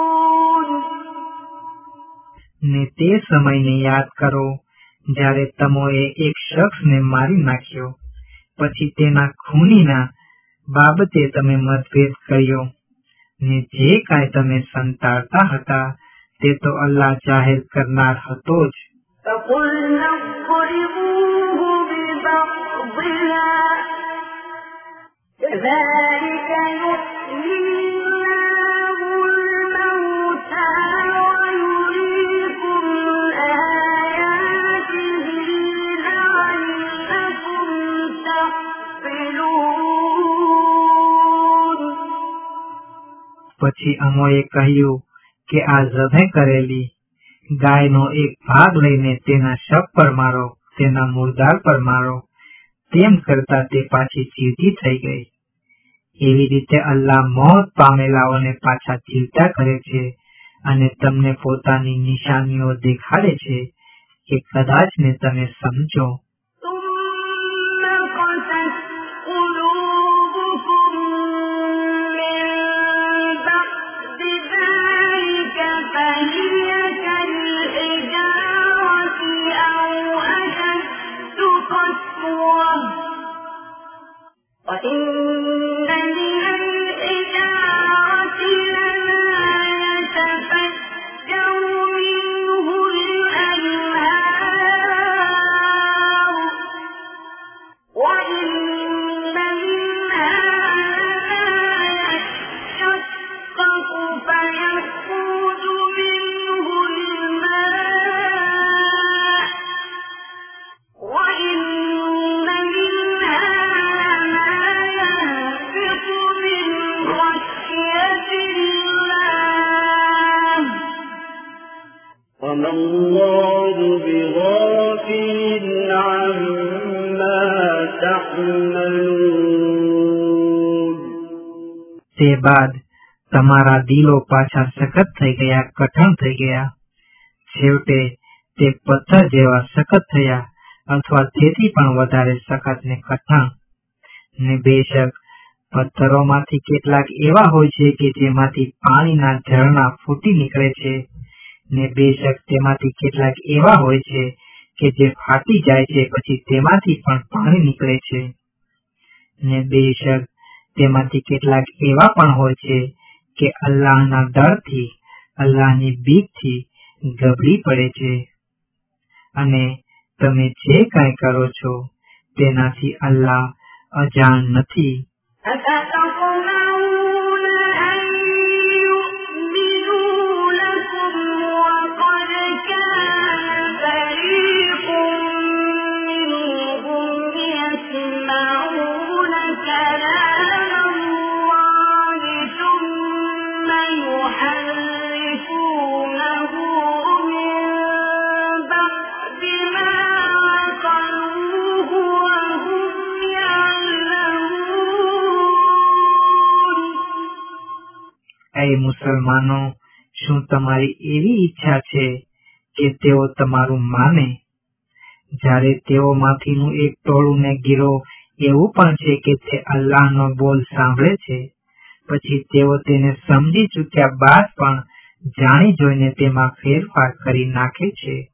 تكتمون ને તે સમયને યાદ કરો જ્યારે તમોએ એક શખ્સને મારી નાખ્યો પછી તેના ખૂનીના બાબતે તમે મતભેદ કર્યો ને જે કાંઈ તમે સંતાડતા હતા તે તો અલ્લાહ જાહેર કરનાર હતો જ فقلنا اضربوه ببعضها كذلك પછી અમોએ કહ્યું કે આ હૃદય કરેલી ગાયનો એક ભાગ લઈને તેના શબ પર મારો, તેના મુર્દાર પર મારો, તેમ કરતા તે પાછી જીવતી થઈ ગઈ. એવી રીતે અલ્લાહ મોત પામેલાઓને પાછા જીવતા કરે છે અને તમને પોતાની નિશાનીઓ દેખાડે છે કે કદાચ ને તમે સમજો. وإن بغافل عما تعملون તે બાદ તમારા દિલો પાછા સખત થઈ ગયા કઠણ થઈ ગયા છેવટે તે પથ્થર જેવા સખત થયા અથવા તેથી પણ વધારે સખત ને કઠણ ને બેશક પથ્થરોમાંથી કેટલાક એવા હોય છે કે જેમાંથી પાણીના ઝરણા ફૂટી નીકળે છે ને બેશક તેમાંથી કેટલાક એવા હોય છે કે જે ફાટી જાય છે, પછી તેમાંથી પણ પાણી નીકળે છે. ને બેશક તેમાંથી કેટલાક એવા પણ હોય છે કે અલ્લાહના ડરથી અલ્લાહની બીકથી ગભરી પડે છે. અને તમે જે કાંઈ કરો છો, તેનાથી અલ્લાહ અજાણ નથી. એ મુસલમાનો, શું તમારી એવી ઈચ્છા છે કે તેઓ તમારું માને? જ્યારે તેઓમાંથીનું એક ટોળું ને ગીરો, એવું પણ છે કે તે અલ્લાહનો બોલ સાંભળે છે. પછી તેઓ તેને સમજી ચૂક્યા બાદ પણ જાણી જોઈને તેમાં ફેરફાર કરી નાખે છે.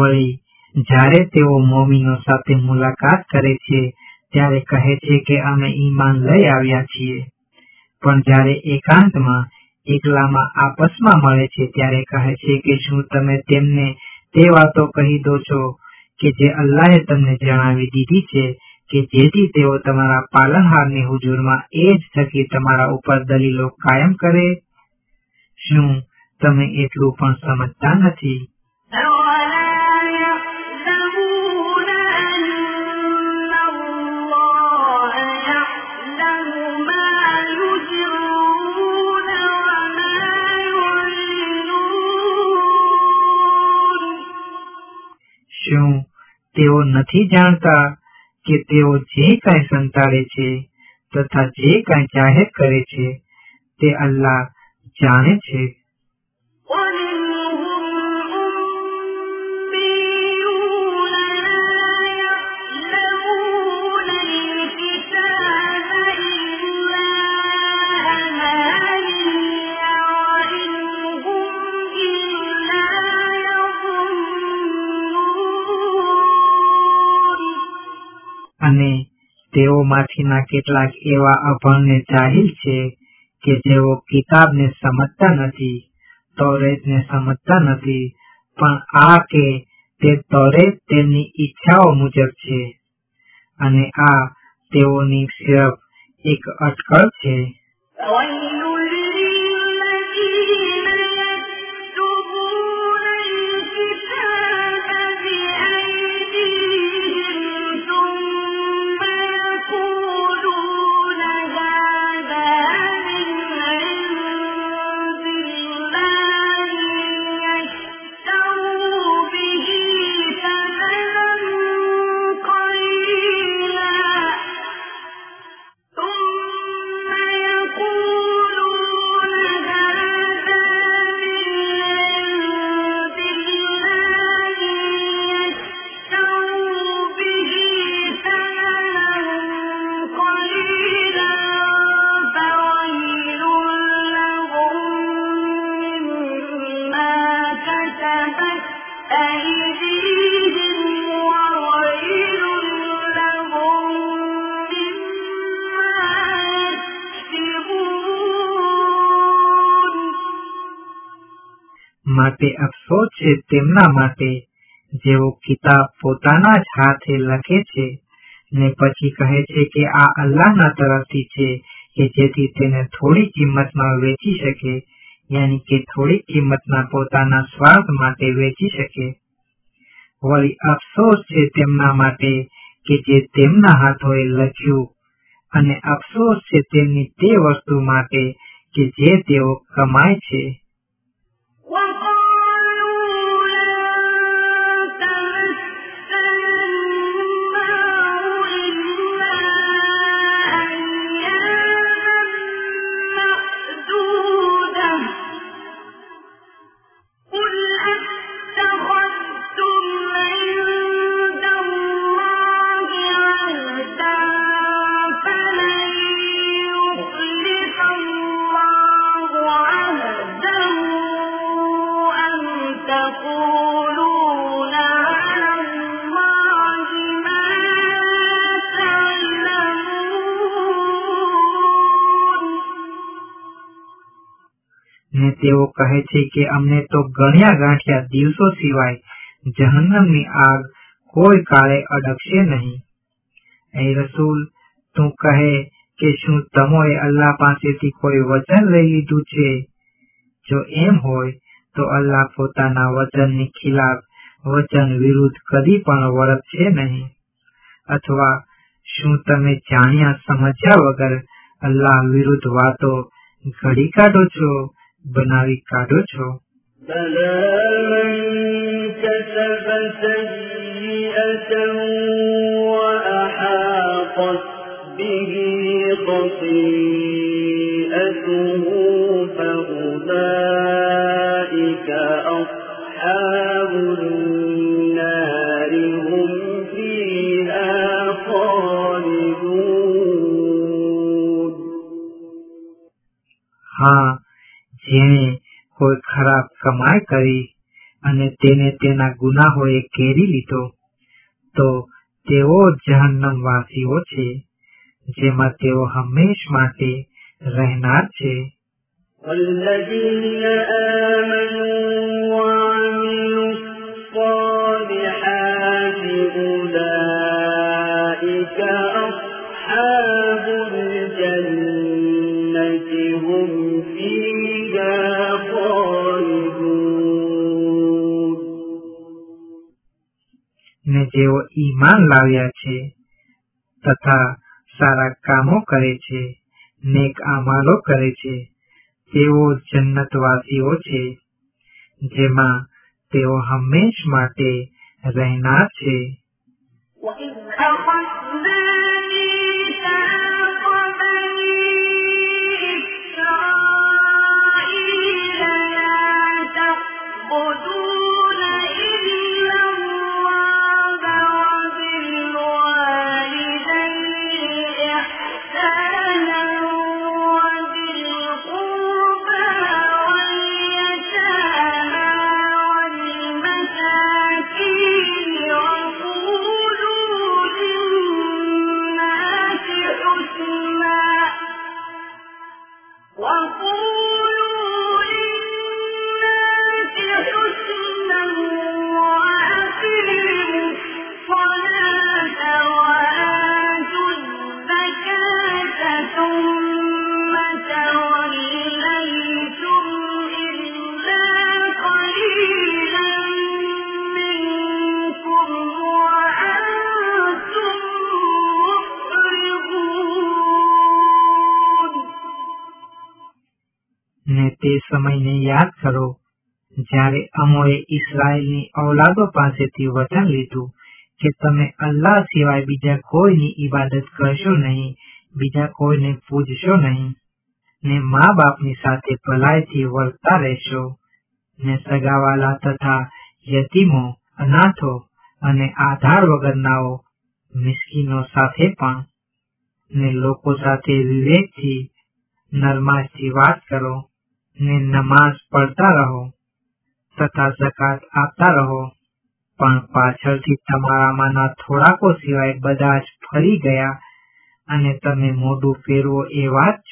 વળી જ્યારે તેઓ મોમીનો સાથે મુલાકાત કરે છે, ત્યારે કહે છે કે અમે ઈમાન લઈ આવ્યા છીએ. પણ જ્યારે એકાંતમાં એકલામાં આપસમાં મળે છે, ત્યારે કહે છે કે શું તમે તેમને તે વાતો કહી દો છો કે જે અલ્લાહે તમને જણાવી દીધી છે કે જેથી તેઓ તમારા પાલનહારની હુજુરમાં એ જ થકી તમારા ઉપર દલીલો કાયમ કરે? શું તમે એટલું પણ સમજતા નથી? તેઓ નથી જાણતા કે તેઓ જે કાંઈ સંતાડે છે તથા જે કાંઈ જાહેર કરે છે તે અલ્લાહ જાણે છે. તેઓમાંથીના કેટલાક એવા અભણને જાહિલ છે કે જેઓ કિતાબને સમજતા નથી, તોરેતને સમજતા નથી, પણ આ કે તે તોરેત તેમની ઈચ્છાઓ મુજબ છે. અને આ તેઓની સિર્ફ એક અટકળ છે. માટે અફસોસ છે તેમના માટે. જેઓ કિતાબ પોતાના જ હાથે લખે છે ને પછી કહે છે કે આ અલ્લાહના તરફથી છે કે જેથી તેને થોડી કિંમતમાં વેચી શકે, યાની કે થોડી કિંમતમાં પોતાના સ્વાર્થ માટે વેચી શકે. વળી અફસોસ છે તેમના માટે કે જે તેમના હાથોએ લખ્યું અને અફસોસ છે તેમની તે વસ્તુ માટે કે જે તેઓ કમાય છે. તેઓ કહે છે કે અમને તો ગણ્યા ગાંઠ્યા દિવસો સિવાય જહન્નમની આગ કોઈ કાળે અડકશે નહીં. એ રસૂલ, તું કહે કે શું તમોએ અલ્લાહ પાસેથી કોઈ વચન લઈ લીધું છે? જો એમ હોય, તો અલ્લાહ પોતાના વચનની ખિલાફ વચન વિરુદ્ધ કદી પણ વર્તશે નહીં. અથવા શું તમે જાણ્યા સમજ્યા વગર અલ્લાહ વિરુદ્ધ વાતો ઘડી કાઢો છો? બનાવી કાઢો છો بلى من كسب سيئة وأحاطت به خطيئته فأولئك أصحاب النار هم فيها خالدون હા જેણે જેણે કોઈ ખરાબ કમાઈ કરી અને તેને તેના ગુનાહોએ કેરી લીધો તો તેઓ જહન્નમવાસીઓ છે જેમાં તેઓ હંમેશ માટે રહેનાર છે والذين آمنوا وعملوا الصالحات أولئك જેઓ ઈમાન લાવ્યા છે તથા સારા કામો કરે છે, નેક અમાલો કરે છે, તેઓ જન્નતવાસીઓ છે, જેમાં તેઓ હંમેશ માટે રહેનાર છે. તે સમયને યાદ કરો. જ્યારે અમોએ ઇસરાયેલની ઔલાદો પાસેથી વચન લીધું કે તમે અલ્લાહ સિવાય બીજા કોઈની ઈબાદત કરશો નહીં, બીજા કોઈને પૂજશો નહીં, ને મા બાપની સાથે ભલાઈથી વર્તા રહેશો, ને સગાવાલા તથા યતીમો, અનાથો અને આધાર વગરનાઓ મિસ્કીનો સાથે પણ, ને લોકો સાથે વિવેકથી નરમાશથી વાત કરો. ને નમાઝ પડતા રહો, તથા જકાત આપતા રહો, પણ પાછળથી તમારામાંના થોડાકો સિવાય બધા જ ફરી ગયા અને તમે મોઢું ફેરવો એવા જ છો.